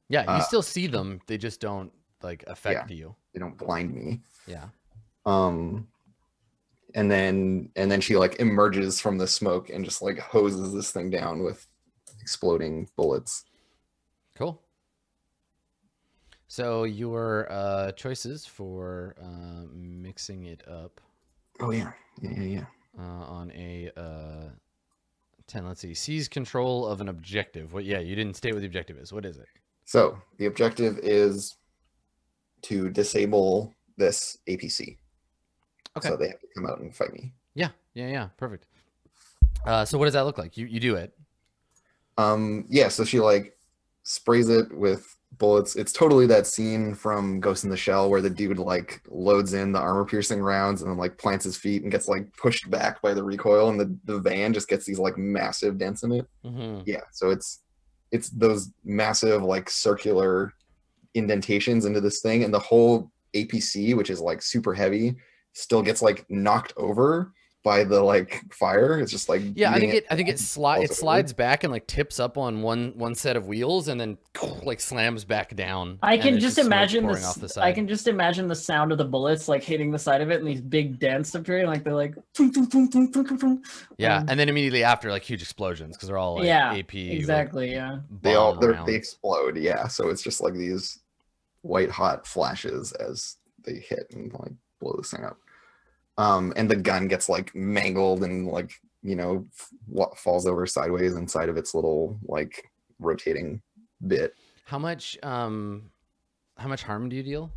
Yeah, you Uh, still see them. They just don't like affect you. They don't blind me. Yeah. um and then and then she like emerges from the smoke and just like hoses this thing down with exploding bullets Cool. So your uh, choices for uh, mixing it up Oh yeah, yeah, yeah, yeah. uh, on a uh, ten. Let's see. Seize control of an objective. What? Yeah, you didn't state what the objective is. What is it? So the objective is to disable this APC. Okay. So they have to come out and fight me. Yeah, yeah, yeah. Perfect. Uh, so what does that look like? You you do it. Um, yeah, so she like sprays it with bullets. It's totally that scene from Ghost in the Shell where the dude like loads in the armor piercing rounds and then like plants his feet and gets like pushed back by the recoil and the, the van just gets these like massive dents in it. Mm-hmm. Yeah, so it's it's those massive like circular indentations into this thing and the whole APC, which is like super heavy, still gets like knocked over by the like fire. It's just like Yeah, I think it. I think it and sli- falls it over. slides back and like tips up on one one set of wheels and then like slams back down. I can it's just imagine this. off the I can just imagine the sound of the bullets like hitting the side of it and these big dents appearing, like they're like. "Tung, tung, tung, tung, tung, tung, tung." Yeah, Um, and then immediately after, like huge explosions because they're all like Yeah, AP. like, exactly. Yeah. they all they're, they explode yeah so it's just like these white hot flashes as they hit and like blow this thing up um and the gun gets like mangled and like you know f- falls over sideways inside of its little like rotating bit How much um, how much harm do you deal?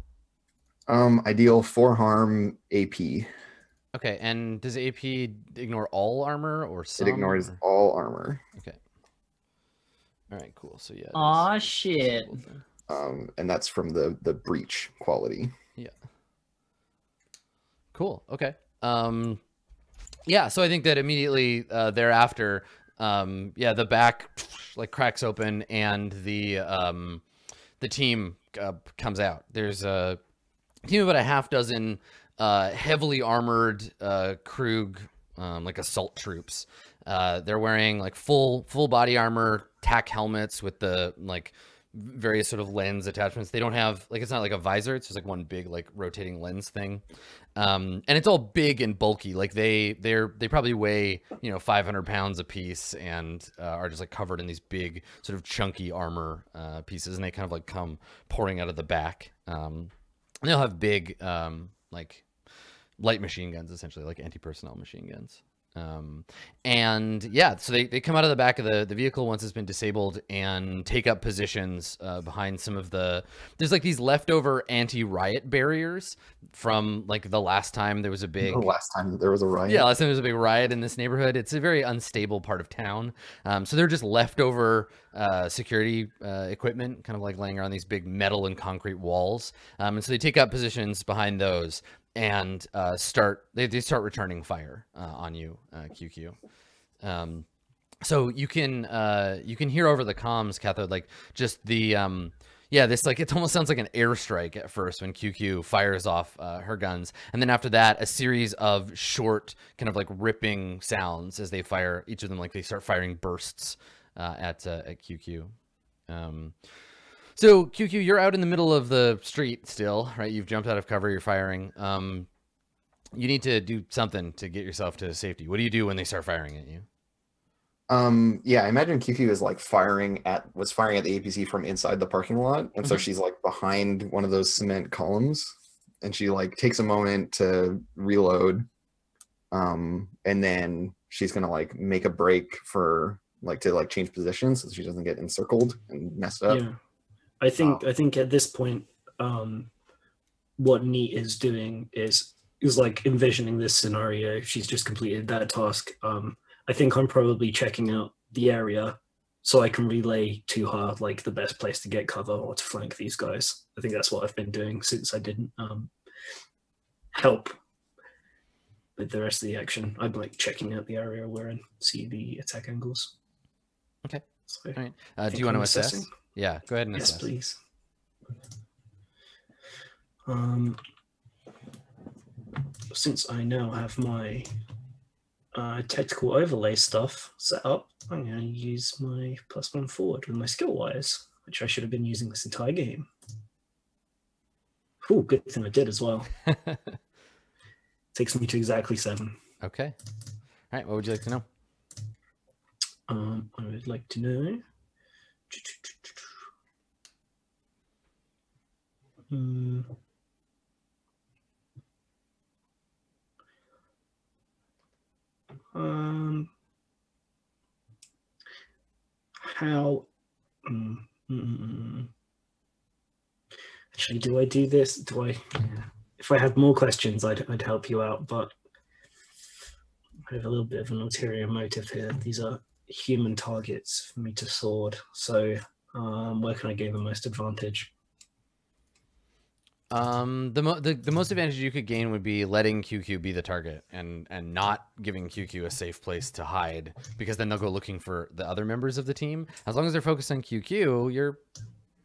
um i deal four harm ap Okay, and does AP ignore all armor or some? It ignores or- all armor Okay. All right, cool. So yeah. Aw, shit. cool um and that's from the the breach quality Cool. Okay. Um, yeah. So I think that immediately uh, thereafter, um, yeah, the back like cracks open and the um, the team uh, comes out. There's a team of about a half dozen uh, heavily armored uh, Krug um, like assault troops. Uh, they're wearing like full full body armor, tack helmets with the like various sort of lens attachments. They don't have like it's not like a visor. It's just like one big like rotating lens thing, um, and it's all big and bulky. Like they they're they probably weigh you know 500 pounds a piece and uh, are just like covered in these big sort of chunky armor uh, pieces, and they kind of like come pouring out of the back. Um, and they'll have big um, like light machine guns, essentially like anti-personnel machine guns. Um, and yeah, so they, they come out of the back of the, the vehicle once it's been disabled and take up positions uh, behind some of the. There's like these leftover anti-riot barriers from like the last time there was a big. the last time that there was a riot Yeah, last time there was a big riot in this neighborhood. It's a very unstable part of town. Um, so they're just leftover uh, security uh, equipment, kind of like laying around these big metal and concrete walls. Um, and so they take up positions behind those and uh, start. They, they start returning fire uh, on you, uh, QQ. Um, so you can uh, you can hear over the comms, Cathode, like just the um, yeah, this like it almost sounds like an airstrike at first when QQ fires off uh, her guns, and then after that, a series of short, kind of like ripping sounds as they fire. Each of them like they start firing bursts uh, at uh, at QQ. Um, so QQ, you're out in the middle of the street still, right? You've jumped out of cover. You're firing. Um, you need to do something to get yourself to safety. What do you do when they start firing at you? Um, yeah, I imagine QQ is like firing at was firing at the APC from inside the parking lot, and so Mhm. she's like behind one of those cement columns, and she like takes a moment to reload, um, and then she's gonna like make a break for like to like change positions so she doesn't get encircled and messed up. Yeah, I think I think at this point, um, what Neat is doing is is like envisioning this scenario. She's just completed that task. Um, I think I'm probably checking out the area so I can relay to her like the best place to get cover or to flank these guys. I think that's what I've been doing since I didn't um, help with the rest of the action. I'm like checking out the area we're in, see the attack angles. Okay. So, All right. Uh, do you want to I'm assess? assessing. Yeah, go ahead and Yes, assess. please. Um, since I now have my uh, tactical overlay stuff set up, I'm going to use my plus one forward with my skill wires, which I should have been using this entire game. Oh, good thing I did as well. Takes me to exactly seven. okay. All right. What would you like to know? Um, I would like to know. Hmm. Um, how? mm, mm, mm, mm. Actually, do I do this? Do I? If I had more questions, I'd I'd help you out, but I have a little bit of an ulterior motive here. These are human targets for me to sword. So, um, where can I gain the most advantage? Um, the, mo- the the most advantage you could gain would be letting QQ be the target and and not giving QQ a safe place to hide because then they'll go looking for the other members of the team. As long as they're focused on QQ, you're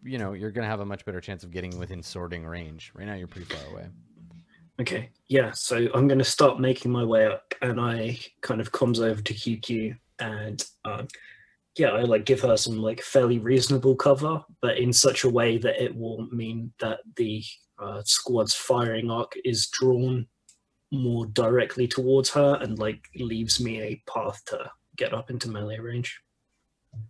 you know you're gonna have a much better chance of getting within sorting range. Right now, you're pretty far away. Okay, yeah. So I'm to start making my way up, and I kind of comes over to QQ, and um, yeah, I like give her some like fairly reasonable cover, but in such a way that it will mean that the uh, squad's firing arc is drawn more directly towards her, and like leaves me a path to get up into melee range.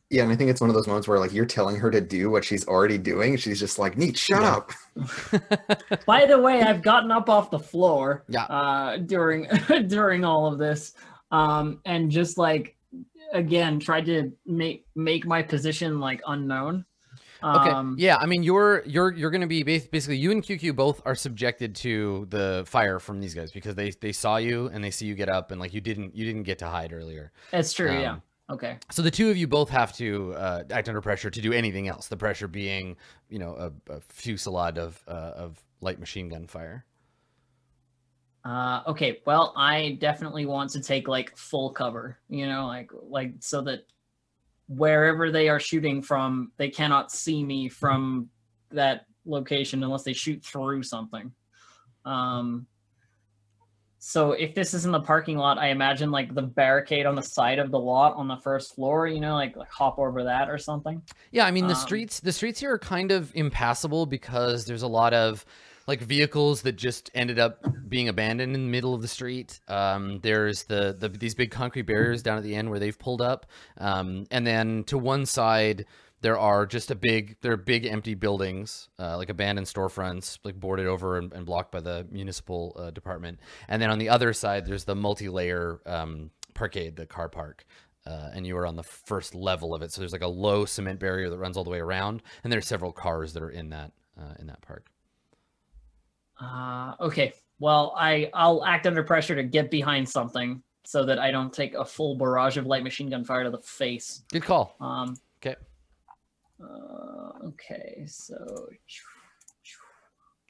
Yeah, and I think it's one of those moments where like you're telling her to do what she's already doing. She's just like, "Neat, shut Yeah. up." By the way, I've gotten up off the floor Yeah. uh, during during all of this, um, and just like again tried to make make my position like unknown. Okay. Um, yeah, I mean, you're you're you're going to be basically you and QQ both are subjected to the fire from these guys because they they saw you and they see you get up and like you didn't you didn't get to hide earlier. That's true. yeah. Um, Okay. So the two of you both have to uh, act under pressure to do anything else. The pressure being, you know, a, a fusillade of uh, of light machine gun fire. Uh, okay. Well, I definitely want to take like full cover. You know, like like so that wherever they are shooting from, they cannot see me from that location unless they shoot through something. Um, so if this is in the parking lot, I imagine like the barricade on the side of the lot on the first floor, you know, like, like hop over that or something. Yeah, I mean the Um, streets the streets here are kind of impassable because there's a lot of like vehicles that just ended up being abandoned in the middle of the street. Um, there's the, the these big concrete barriers down at the end where they've pulled up, um, and then to one side there are just a big there are big empty buildings uh, like abandoned storefronts like boarded over and, and blocked by the municipal uh, department. And then on the other side there's the multi-layer um, parkade the car park uh, and you are on the first level of it. So there's like a low cement barrier that runs all the way around and there's several cars that are in that uh, in that park Uh, okay. Well, I I'll act under pressure to get behind something so that I don't take a full barrage of light machine gun fire to the face. good call Um. Okay. Uh, okay. So.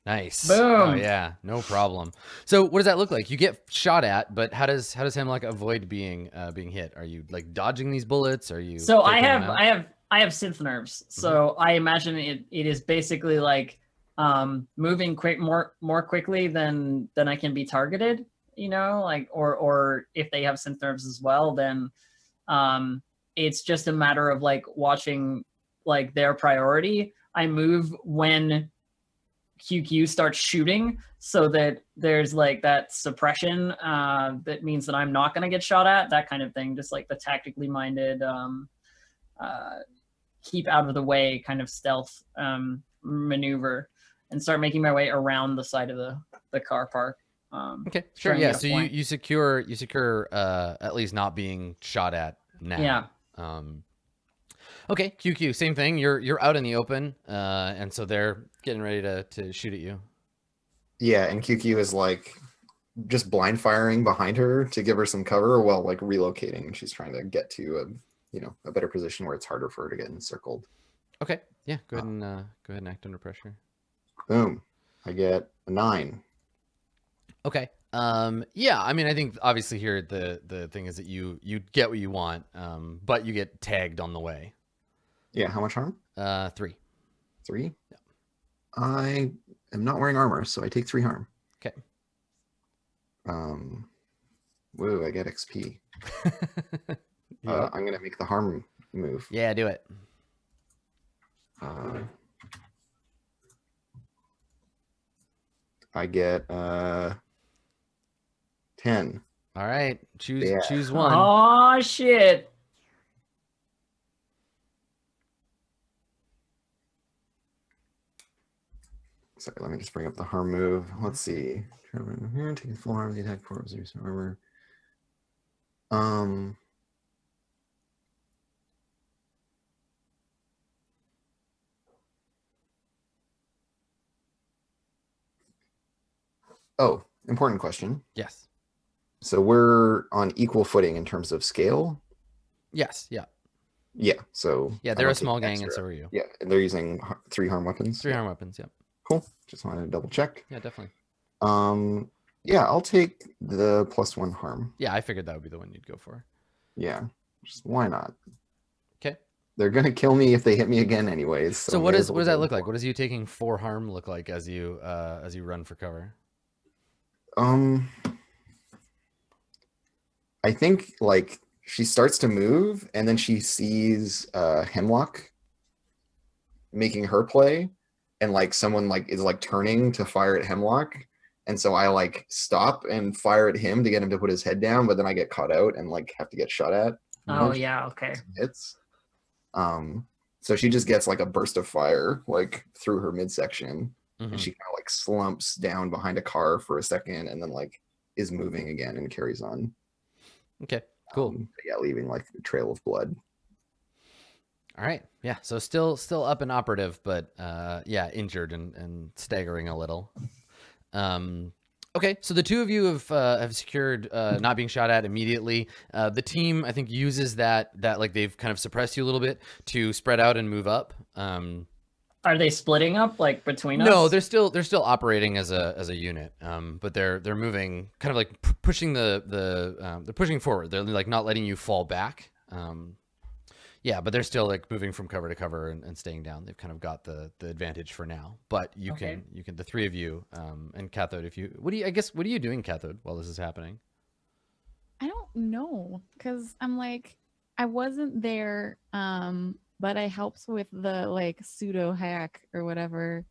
nice oh Boom. yeah no problem so what does that look like you get shot at but how does how does hemlock avoid being uh, being hit are you like dodging these bullets are you So I have? I have I have synth nerves. So I imagine it it is basically like um moving quick more more quickly than than I can be targeted. You know, like or or if they have synth as well, then um it's just a matter of like watching like their priority. I move when QQ starts shooting so that there's like that suppression uh, that means that I'm not going to get shot at, that kind of thing. Just like the tactically minded, um, uh, keep out of the way kind of stealth um, maneuver and start making my way around the side of the, the car park. Um, Okay, sure. Yeah, so you, you secure you secure uh at least not being shot at now. Yeah. Um Okay, QQ, same thing. You're you're out in the open, uh, and so they're getting ready to, to shoot at you. Yeah, and QQ is like just blind firing behind her to give her some cover while like relocating. She's trying to get to a you know a better position where it's harder for her to get encircled. Okay, yeah, go ahead and uh, go ahead and act under pressure. Boom. I get a nine. Okay. Um, yeah, I mean, I think obviously here the the thing is that you you get what you want, um, but you get tagged on the way. Yeah, how much harm? Uh, three. Three. Yeah. I am not wearing armor, so I take three harm. Okay. Um, woo, I get XP. You Uh. I'm gonna make the harm move. yeah, do it. Uh, I get uh ten. All right, choose Yeah. choose one. Oh shit! Sorry, let me just bring up the harm move. Let's see. Here, taking full harm, the attack for reduce armor. Um. Oh, important question. Yes. So we're on equal footing in terms of scale. Yes. Yeah. Yeah. So Yeah. They're a small gang, and so are you. Yeah, and they're using three harm weapons. Three harm weapons. Yeah. Cool. Just wanted to double check. Yeah. Definitely. Um, yeah, I'll take the plus one harm. Yeah. I figured that would be the one you'd go for. Yeah, just why not? Okay. They're gonna kill me if they hit me again, anyways. So, what may does what does that look like? What does you taking four harm look like as you uh as you run for cover? It. Um, I think like she starts to move, and then she sees uh Hemlock making her play, and like someone like is like turning to fire at Hemlock. And so I like stop and fire at him to get him to put his head down, but then I get caught out and like have to get shot at. you know? Oh yeah, okay. hits. Um, so she just gets like a burst of fire like through her midsection, Mhm. and she kind of like slumps down behind a car for a second, and then like is moving again and carries on. Okay. Cool. Um, yeah, leaving like a trail of blood. All right. Yeah. So still still up and operative, but uh yeah, injured and and staggering a little. Um okay, so the two of you have uh, have secured uh not being shot at immediately. Uh the team I think uses that that like they've kind of suppressed you a little bit to spread out and move up. Um Are they splitting up like between us? no, they're still they're still operating as a as a unit. Um but they're they're moving kind of like pushing the the um, they're pushing forward. They're like not letting you fall back. Um yeah, but they're still like moving from cover to cover and, and staying down. They've kind of got the the advantage for now. But you Okay. can you can the three of you um and Cathode if you what do you I guess what are you doing Cathode while this is happening? I don't know because I'm like I wasn't there, um, but I helped with the like pseudo hack or whatever.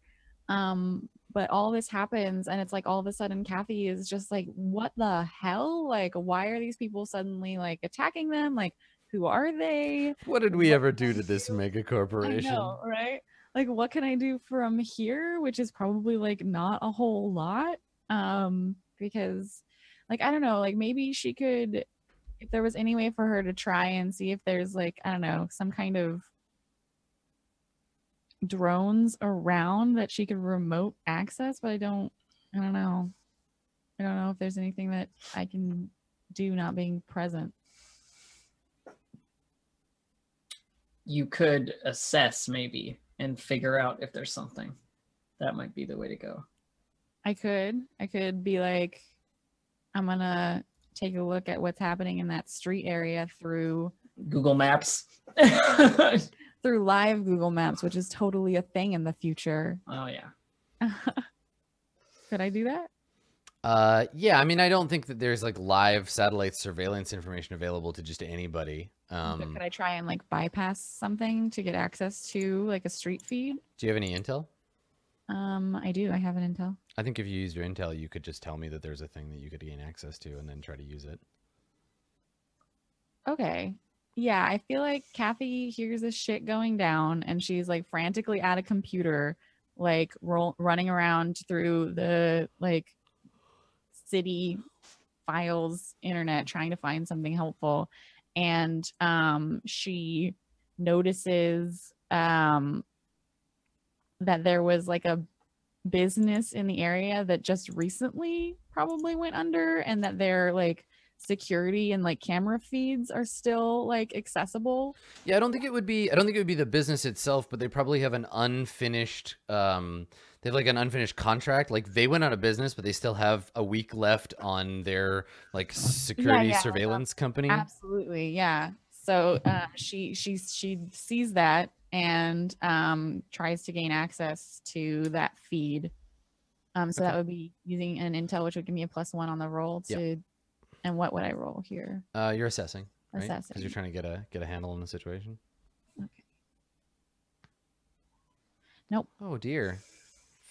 Um, but all this happens, and it's like all of a sudden Kathy is just like, "What the hell? Like, why are these people suddenly like attacking them? Like, who are they?" What did we What ever do to this mega I corporation? know, right? Like, what can I do from here? Which is probably like not a whole lot. Um, because like I don't know, like maybe she could if there was any way for her to try and see if there's like, I don't know, some kind of drones around that she could remote access, but I don't I don't know. I don't know if there's anything that I can do not being present. You could assess maybe and figure out if there's something. That might be the way to go. I could. I could be like, I'm gonna take a look at what's happening in that street area through Google Maps. through live Google Maps, which is totally a thing in the future. oh yeah. could I do that? Uh, yeah, I mean, I don't think that there's like live satellite surveillance information available to just anybody. But Um, could I try and like bypass something to get access to like a street feed? do you have any intel? Um, I do. I have an intel. I think if you used your intel, you could just tell me that there's a thing that you could gain access to and then try to use it. Okay. Yeah, I feel like Kathy hears this shit going down and she's like frantically at a computer, like roll, running around through the like city files internet trying to find something helpful. And um she notices um that there was like a business in the area that just recently probably went under and that they're like security and like camera feeds are still like accessible. Yeah, I don't think it would be. I don't think it would be the business itself, but they probably have an unfinished. Um, they have like an unfinished contract. Like they went out of business, but they still have a week left on their like security yeah, a- surveillance company. Absolutely, yeah. So um, she she she sees that and um, tries to gain access to that feed. Um, so that would be using an intel, which would give me a plus one on the roll to. And what would I roll here? Uh, you're assessing, right? Because you're trying to get a get a handle on the situation. Okay. Nope. Oh dear.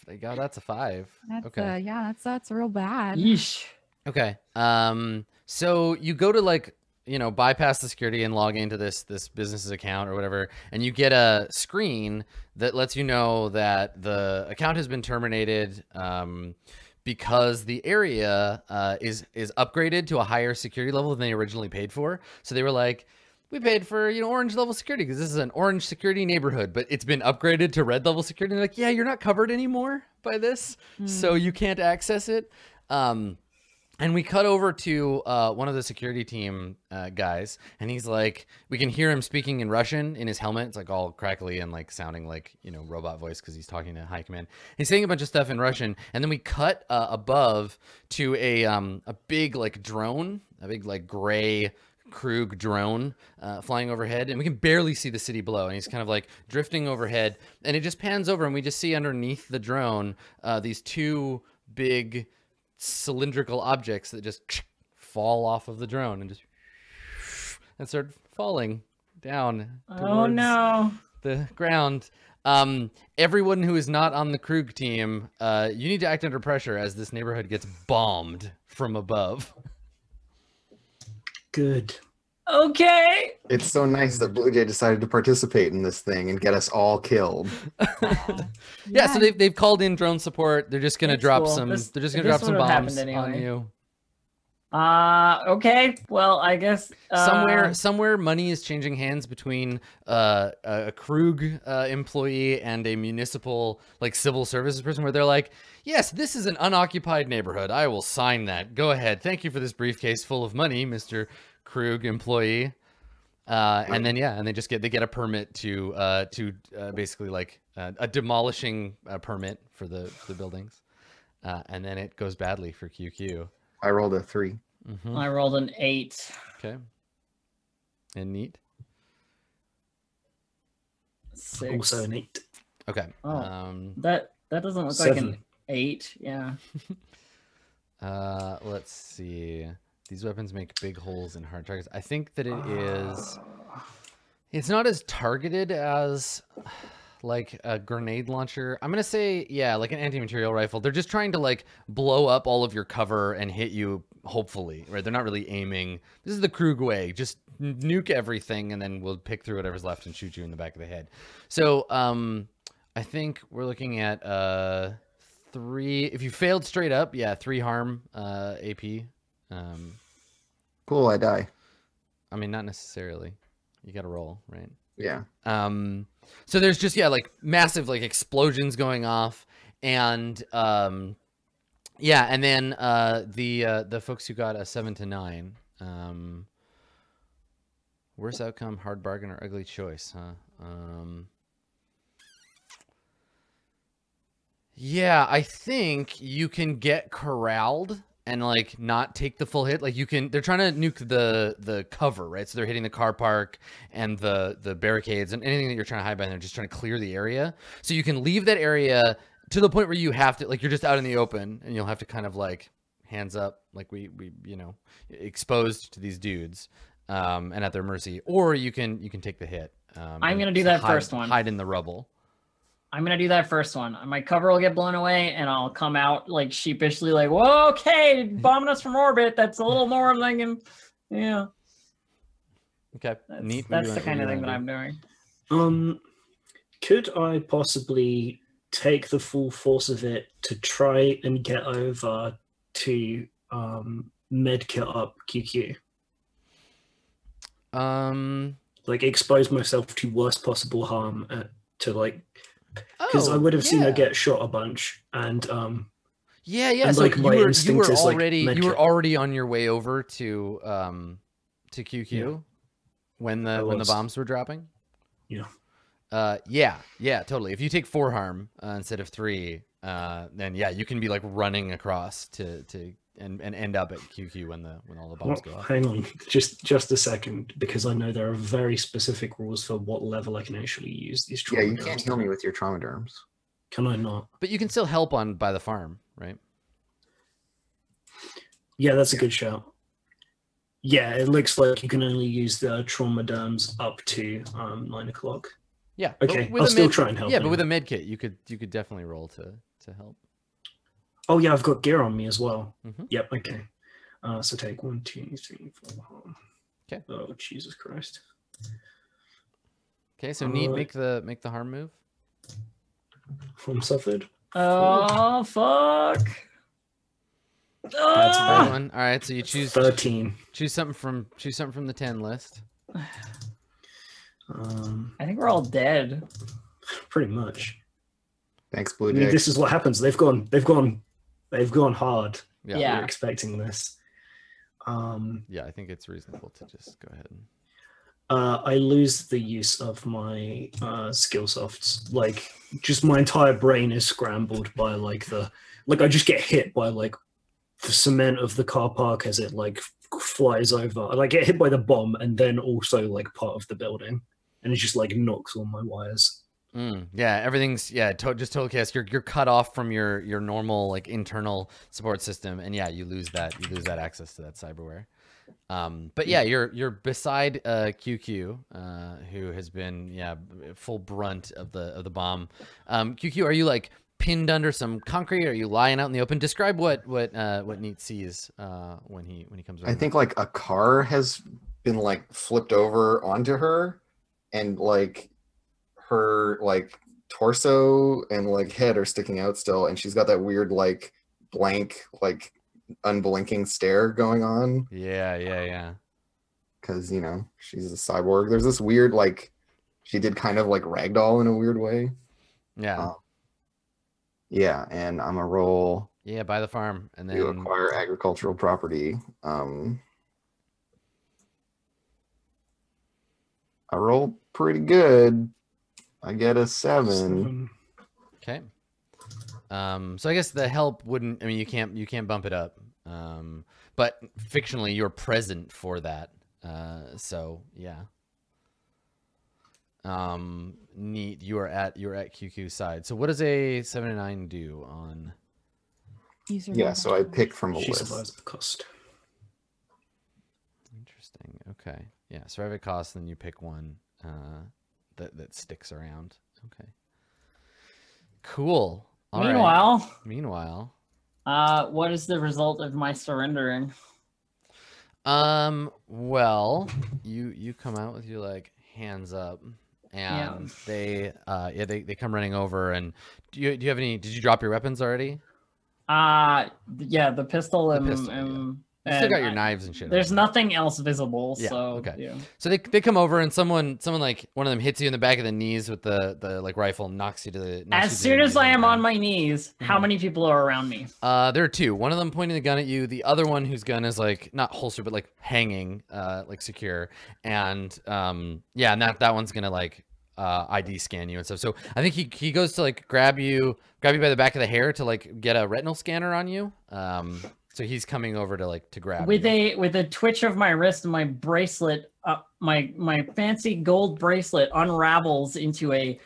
Thank God, that's a five. That's okay. uh, yeah, that's that's real bad. Yeesh. Okay. Um. So you go to like you know bypass the security and log into this this business's account or whatever and you get a screen that lets you know that the account has been terminated um, because the area uh, is is upgraded to a higher security level than they originally paid for. So they were like we paid for you know orange level security because this is an orange security neighborhood but it's been upgraded to red level security. And they're like yeah you're not covered anymore by this so you can't access it. Um, and we cut over to uh, one of the security team uh, guys, and he's like, we can hear him speaking in Russian in his helmet. It's like all crackly and like sounding like you know robot voice because he's talking to high command. He's saying a bunch of stuff in Russian, and then we cut uh, above to a um, a big like drone, a big like gray Krug drone uh, flying overhead, and we can barely see the city below. And he's kind of like drifting overhead, and it just pans over, and we just see underneath the drone uh, these two big cylindrical objects that just fall off of the drone and just and start falling down. Oh no. The ground. Um, everyone who is not on the Krug team, uh, you need to act under pressure as this neighborhood gets bombed from above. Good. Okay. It's so nice that Blue Jay decided to participate in this thing and get us all killed. Yeah, so they've they've called in drone support. They're just gonna That's drop cool. some. This- they're just gonna drop some bombs happened on you. Uh okay. Well, I guess uh, somewhere somewhere money is changing hands between uh, a Krug uh, employee and a municipal like civil services person where they're like yes this is an unoccupied neighborhood i will sign that go ahead thank you for this briefcase full of money mr Krug employee uh, and then yeah and they just get they get a permit to uh, to uh, basically like uh, a demolishing uh, permit for the for the buildings uh, and then it goes badly for qq I rolled a three. Mhm. I rolled an eight. okay and neat Six. Also an eight. okay Oh. um That that doesn't look like an eight. Yeah. Uh, let's see. These weapons make big holes in hard targets. I think that it is. It's not as targeted as like a grenade launcher. I'm gonna say yeah, like an anti-material rifle. They're just trying to like blow up all of your cover and hit you. Hopefully, right? They're not really aiming. This is the Krug way. Just nuke everything, and then we'll pick through whatever's left and shoot you in the back of the head. So, um, I think we're looking at uh three. If you failed straight up, yeah, three harm uh AP. Um, Cool, I die. I mean, not necessarily. You got to roll, right? Yeah. Um, so there's just yeah, like massive like explosions going off, and um, yeah, and then uh, the uh, the folks who got a seven to nine, um, worst outcome, hard bargain, or ugly choice, huh? Um, yeah, I think you can get corralled and like not take the full hit. Like you can they're trying to nuke the the cover right? So they're hitting the car park and the the barricades and anything that you're trying to hide behind they're just trying to clear the area. So you can leave that area to the point where you have to like you're just out in the open and you'll have to kind of like hands up like we we you know exposed to these dudes um and at their mercy. Or you can you can take the hit um I'm gonna do that hide- first one. hide in the rubble I'm gonna do that first one. My cover will get blown away, and I'll come out like sheepishly, like, "Whoa, okay, bombing us from orbit. That's a little more than I can." Yeah, okay that's, neat What that's the kind of thing that I'm doing. Um, could I possibly take the full force of it to try and get over to um medkit up QQ? um Like expose myself to worst possible harm at, to like because I oh, would have seen her get shot a bunch and um Yeah, yeah. And, so like, you were you were is, like, already you were already on your way over to um to QQ Yeah. when the when the bombs were dropping. Yeah. Uh, yeah, yeah, totally. If you take four harm uh, instead of three, uh, then yeah, you can be like running across to to and, and end up at QQ when the when all the bombs well, go off. hang on just just a second because I know there are very specific rules for what level I can actually use these Yeah, you can't to. heal me with your trauma derms. Can I not? But you can still help on by the farm, right? Yeah, that's a good shout. Yeah, it looks like you can only use the trauma derms up to um, nine o'clock. Yeah. Okay, with I'll still med- try and help Yeah, but with a med kit, you could you could definitely roll to to help. Oh yeah, I've got gear on me as well. Mhm. Yep. Okay. Uh, so take one, two, three, four. harm. Oh Jesus Christ! Okay, so neat. Uh, Make the make the harm move. From suffered. Oh fuck! That's Ah! That one. All right, so you choose Thirteen. choose something from choose something from the ten list. Um, I think we're all dead. pretty much. Thanks, Blue I mean, this is what happens. They've gone. They've gone. They've gone hard. Yeah. Yeah. We're expecting this. Um, Yeah, I think it's reasonable to just go ahead. and uh, I lose the use of my uh, skill softs. Like, just my entire brain is scrambled by like the like. I just get hit by like the cement of the car park as it like flies over. I like get hit by the bomb and then also like part of the building, and it just like knocks all my wires. Mm, yeah, everything's yeah, to, just total chaos. You're you're cut off from your your normal like internal support system, and yeah, you lose that you lose that access to that cyberware. Um, but yeah, you're you're beside uh, QQ, uh, who has been yeah full brunt of the of the bomb. Um, QQ, are you like pinned under some concrete? Are you lying out in the open? Describe what what uh, what Neat sees uh, when he when he comes. I think like a car has been like flipped over onto her and like her like torso and like head are sticking out still and she's got that weird like blank like unblinking stare going on Yeah, yeah, yeah. because you know she's a cyborg there's this weird like she did kind of like ragdoll in a weird way Yeah, Uh, yeah and i'm a roll yeah. Buy the farm, and then you acquire agricultural property. Um, I roll pretty good. I get a seven. Seven. Okay. Um, so I guess the help wouldn't. I mean, you can't you can't bump it up. Um, but fictionally, you're present for that. Uh, so yeah. Um, neat. You are at you are at QQ side. So what does a seven and nine do on? Yeah, so I pick from a She list. survives the cost. Interesting. Okay. Yeah. Survive at cost, and then you pick one uh, that that sticks around. Okay. Cool. All right. Meanwhile, Meanwhile. uh, what is the result of my surrendering? Um. Well, you you come out with your like hands up, Yeah. and they uh yeah they, they come running over and do you do you have any? Did you drop your weapons already? Uh, yeah, the pistol The and, pistol, yeah. and, You still got your I- knives and shit. There's on. nothing else visible, Yeah, so okay. yeah. So they they come over and someone someone like one of them hits you in the back of the knees with the the like rifle and knocks you to the. As to the soon as I am on my knees, how Mhm. many people are around me? Uh, there are two. One of them pointing the gun at you. The other one whose gun is like not holstered, but like hanging, uh, like secure. And um, yeah, and that that one's gonna like uh ID scan you and stuff. So I think he he goes to like grab you, grab you by the back of the hair to like get a retinal scanner on you. Um, so he's coming over to like to grab With you. a with a twitch of my wrist, my bracelet, uh, my my fancy gold bracelet unravels into a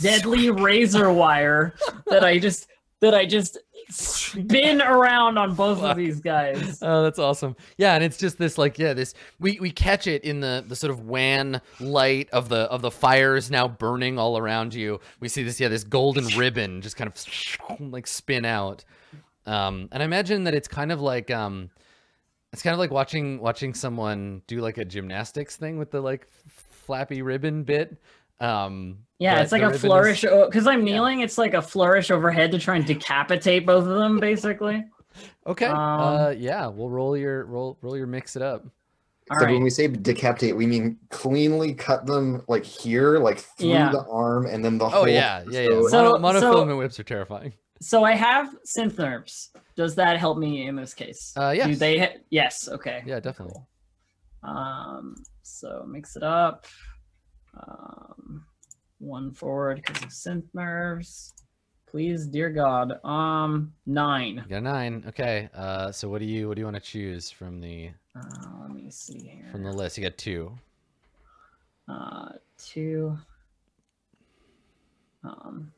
deadly razor wire that I just that I just spin around on both Fuck. of these guys. Oh, that's awesome. Yeah, and it's just this like yeah, this we we catch it in the the sort of wan light of the of the fires now burning all around you. We see this yeah, this golden ribbon just kind of like spin out. Um and I imagine that it's kind of like um it's kind of like watching watching someone do like a gymnastics thing with the like flappy ribbon bit. Um Yeah, it's like a flourish because I'm kneeling. It's like a flourish overhead to try and decapitate both of them, basically. Okay. Um, uh yeah, we'll roll your roll roll your mix it up. All so right. when we say decapitate, we mean cleanly cut them like here, like through Yeah. the arm, and then the Oh whole. yeah, yeah, yeah. so- So- Mono, so- monofilament whips are terrifying. So I have synth nerves. Does that help me in this case? Uh, Do they? Yes. Okay. Yeah, definitely. Um. So mix it up. Um. One forward because of synth nerves. Please, dear God. Um. Nine. You got a nine. Okay. Uh, so what do you what do you want to choose from the Uh, let me see here. from the list? You got two. Uh, two. Um.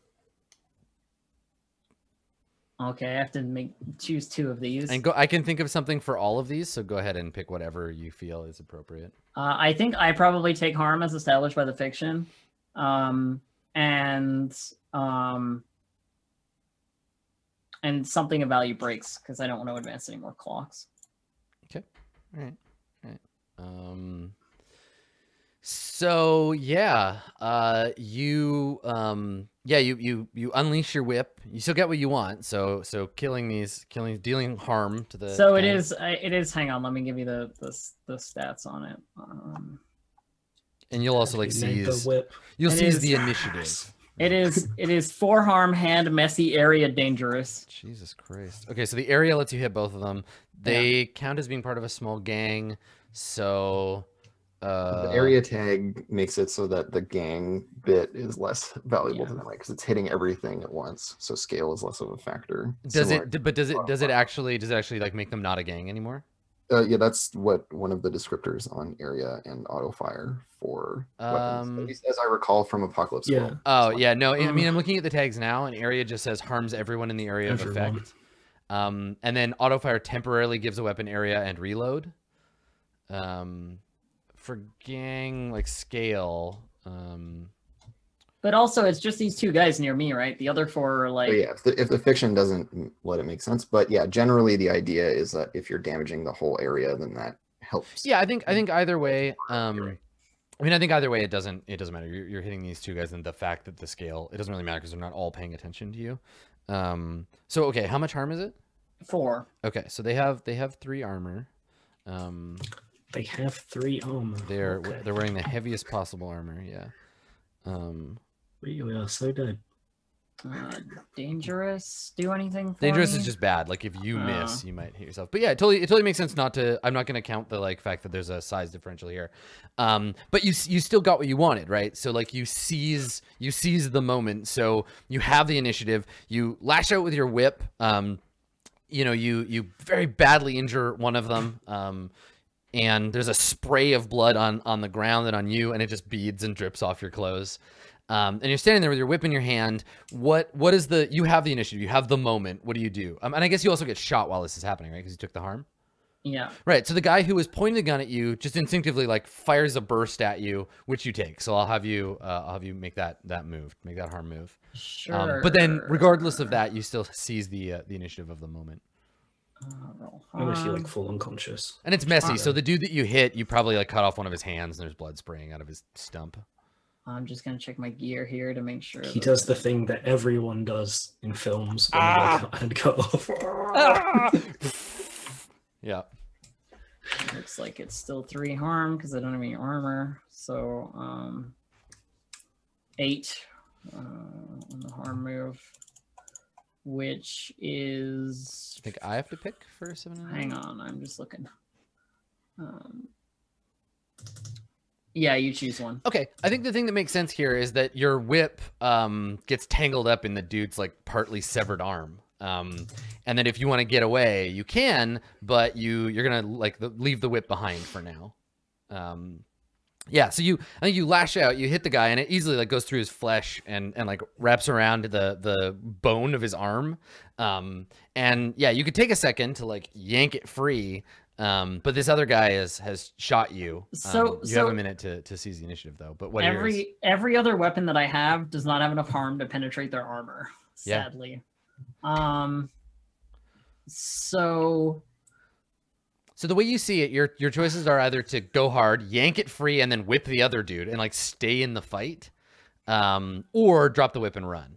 Okay, I have to make choose two of these. And go. I can think of something for all of these. So go ahead and pick whatever you feel is appropriate. Uh, I think I probably take harm as established by the fiction, um, and um, and something of value breaks because I don't want to advance any more clocks. Okay, all right. All right. Um, so yeah, uh, you um, yeah, you you you unleash your whip. You still get what you want. So so killing these, killing, dealing harm to the. So it guy. is. uh, It is. Hang on. Let me give you the the, the stats on it. Um, and you'll also like You made the whip. You'll It seize is- the initiative. it is. It is four harm, hand, messy, area, dangerous. Jesus Christ. Okay, so the area lets you hit both of them. They count as being part of a small gang. So uh the area tag makes it so that the gang bit is less valuable to Yeah. them, right? Because it's hitting everything at once, so scale is less of a factor. does Similar- it but does it does it actually does it actually like make them not a gang anymore? Uh, yeah, that's what one of the descriptors on area and auto fire for weapons. Um, At least as I recall from Apocalypse. Yeah. World. Oh It's yeah, no. I Um, mean, I'm looking at the tags now, and area just says harms everyone in the area of effect. Um, and then auto fire temporarily gives a weapon area and reload. Um, for gang like scale, um, But also, it's just these two guys near me, right? The other four are like. But yeah, if the, if the fiction doesn't let it make sense, but yeah, generally the idea is that if you're damaging the whole area, then that helps. yeah, I think I think either way. Um, I mean, I think either way, it doesn't it doesn't matter. You're, you're hitting these two guys, and the fact that the scale it doesn't really matter because they're not all paying attention to you. Um, so okay, how much harm is it? Four. Okay, so they have they have three armor. Um, They have three armor. they're Okay. they're wearing the heaviest possible armor. Yeah. Um, We are so dead. Uh, dangerous. Do anything? For dangerous me? is just bad. Like if you Uh. miss, you might hit yourself. But yeah, it totally it totally makes sense not to. I'm not going to count the like fact that there's a size differential here. Um, but you you still got what you wanted, right? So like you seize you seize the moment. So you have the initiative. You lash out with your whip. Um, you know you you very badly injure one of them. Um, and there's a spray of blood on on the ground and on you, and it just beads and drips off your clothes. Um, and you're standing there with your whip in your hand. What what is the you have the initiative? You have the moment. What do you do? Um, and I guess you also get shot while this is happening, right? Because you took the harm. Yeah. Right. So the guy who was pointing the gun at you just instinctively like fires a burst at you, which you take. So I'll have you uh, I'll have you make that that move, make that harm move. Sure. Um, but then, regardless of that, you still seize the uh, the initiative of the moment. Uh, roll Unless you're harm. like full unconscious. And it's messy. So the dude that you hit, you probably like cut off one of his hands, and there's blood spraying out of his stump. I'm just gonna check my gear here to make sure. He does the thing that everyone does in films when Ah. they got cut off. yeah. Looks like it's still three harm because I don't have any armor. So um, eight uh, on the harm move, which is. I think I have to pick for seven. and Hang on, I'm just looking. Um, yeah, you choose one. Okay, I think the thing that makes sense here is that your whip um, gets tangled up in the dude's like partly severed arm, um, and then if you want to get away, you can, but you you're gonna like the, leave the whip behind for now. Um, yeah, so you I think you lash out, you hit the guy, and it easily like goes through his flesh and and like wraps around the the bone of his arm. Um, and yeah, you could take a second to like yank it free. Um, but this other guy has has shot you. So- Um, you have a minute to, to seize the initiative though. But what are yours? every every other weapon that I have does not have enough harm to penetrate their armor. Yeah. Sadly. Um. So So the way you see it, your your choices are either to go hard, yank it free, and then whip the other dude and like stay in the fight, um, or drop the whip and run.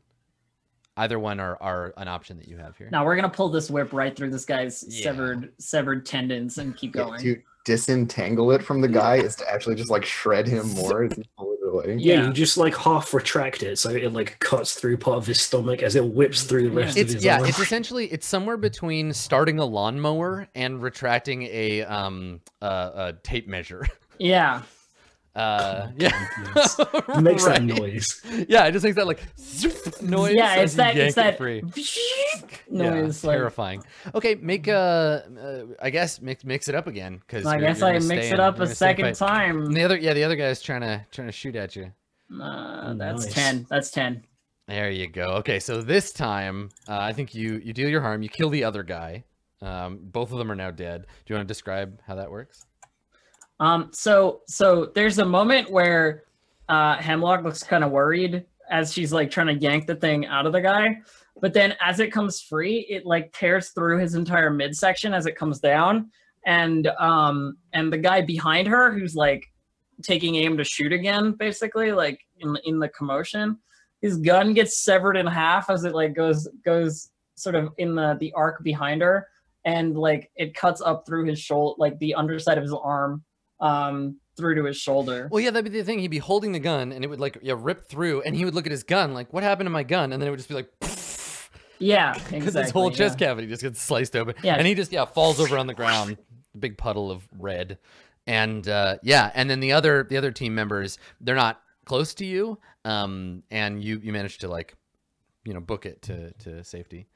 Either one are, are an option that you have here. now we're gonna pull this whip right through this guy's Yeah. severed severed tendons and keep Yeah, going. to disentangle it from the guy is to actually just like shred him more. It's pull it away. Yeah, Yeah. you just like half retract it so it like cuts through part of his stomach as it whips through the Yeah. rest of It's his yeah, arm. it's essentially it's somewhere between starting a lawnmower and retracting a um uh, a tape measure. Yeah. Uh, yeah, Yes. It makes that noise. Yeah, it just makes that like noise. yeah, it's that yank it's it that free. noise. yeah, like, terrifying. Okay, make uh, uh I guess mix mix it up again because I guess I mix it up a second time. And the other, yeah, the other guy's trying to trying to shoot at you. Uh, Oh, that's nice. ten. That's ten. There you go. Okay, so this time, uh, I think you you deal your harm. You kill the other guy. Um, both of them are now dead. Do you want to describe how that works? Um, so so there's a moment where uh Hemlock looks kind of worried as she's like trying to yank the thing out of the guy, but then as it comes free, it like tears through his entire midsection as it comes down, and um and the guy behind her who's like taking aim to shoot again, basically like in in the commotion. His gun gets severed in half as it like goes goes sort of in the the arc behind her, and like it cuts up through his shoulder, like the underside of his arm, um through to his shoulder. Well, yeah, that'd be the thing. He'd be holding the gun, and it would like yeah rip through, and he would look at his gun, like, "What happened to my gun?" And then it would just be like, Yeah, because exactly. his whole yeah. chest cavity just gets sliced open, Yeah. and he just yeah falls over on the ground, big puddle of red, and uh, yeah, and then the other the other team members, they're not close to you, um, and you you manage to like, you know, book it to to safety.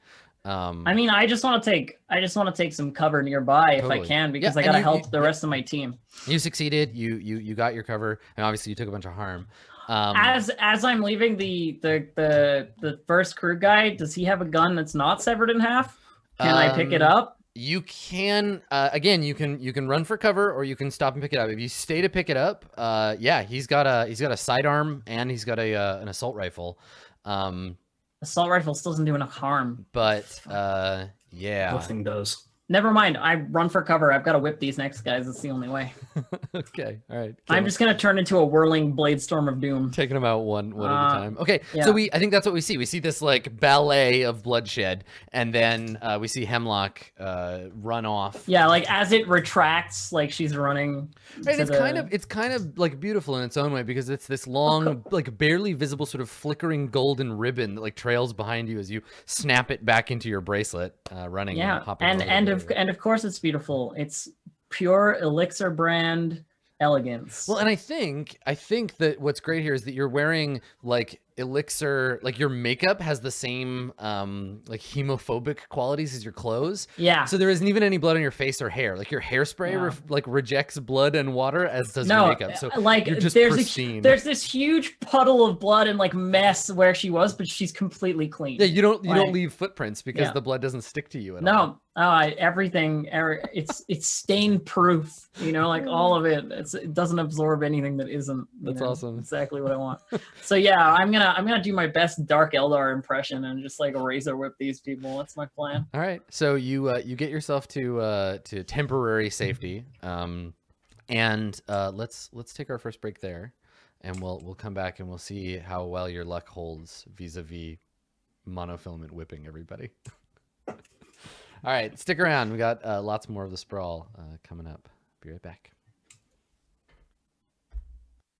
Um, I mean, I just want to take I just want to take some cover nearby if I can because Yeah, I gotta you- help you- the yeah. rest of my team. you succeeded. You you you got your cover, and obviously you took a bunch of harm. Um, as as I'm leaving the the the the first crew guy, does he have a gun that's not severed in half? Can I pick it Um, up? You can uh, again. You can you can run for cover, or you can stop and pick it up. If you stay to pick it up, uh, yeah, he's got a he's got a sidearm and he's got a uh, an assault rifle. Um, Assault rifle still doesn't do enough harm. but uh, yeah, Nothing does. Never mind. I run for cover. I've got to whip these next guys. That's the only way. okay, all right. I'm just gonna turn into a whirling blade storm of doom. taking them out one one at a Uh, time. Okay, yeah. so we I think that's what we see. We see this like ballet of bloodshed, and then uh, we see Hemlock uh, run off. Yeah, like as it retracts, like she's running. Right, it's kind of it's kind of like beautiful in its own way because it's this long, like barely visible sort of flickering golden ribbon that like trails behind you as you snap it back into your bracelet, uh, running. yeah, and and of everywhere. and of course it's beautiful. It's pure elixir brand elegance. Well, and I think I think that what's great here is that you're wearing like elixir, like your makeup has the same um like hemophobic qualities as your clothes. yeah. So there isn't even any blood on your face or hair. Like your hairspray like rejects blood and water as does no, your makeup. So uh, like you're just there's a there's this huge puddle of blood and like mess where she was, but she's completely clean. yeah, you don't you don't leave footprints because Yeah. the blood doesn't stick to you at all. No, oh, I, everything, er, it's it's stain proof. You know, like all of it. It's, it doesn't absorb anything that isn't. That's know, awesome. Exactly what I want. so yeah, I'm gonna I'm gonna do my best Dark Eldar impression and just like a razor whip these people. That's my plan. All right. So you uh, you get yourself to uh, to temporary safety, um, and uh, let's let's take our first break there, and we'll we'll come back and we'll see how well your luck holds vis-a-vis monofilament whipping everybody. All right, stick around. We got uh, lots more of the sprawl uh, coming up. Be right back.